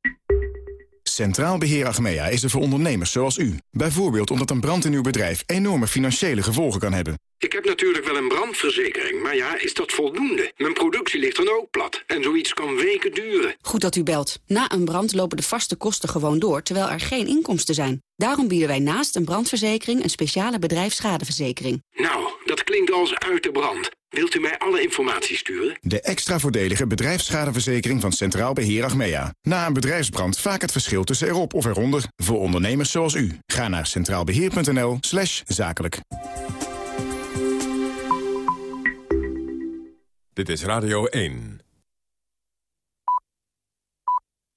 Centraal Beheer Achmea is er voor ondernemers zoals u. Bijvoorbeeld omdat een brand in uw bedrijf enorme financiële gevolgen kan hebben. Ik heb natuurlijk wel een brandverzekering, maar ja, is dat voldoende? Mijn productie ligt dan ook plat en zoiets kan weken duren. Goed dat u belt. Na een brand lopen de vaste kosten gewoon door, terwijl er geen inkomsten zijn. Daarom bieden wij naast een brandverzekering een speciale bedrijfsschadeverzekering. Nou, dat klinkt als uit de brand. Wilt u mij alle informatie sturen? De extra voordelige bedrijfsschadeverzekering van Centraal Beheer Achmea. Na een bedrijfsbrand vaak het verschil tussen erop of eronder. Voor ondernemers zoals u. Ga naar centraalbeheer.nl slash zakelijk. Dit is Radio 1.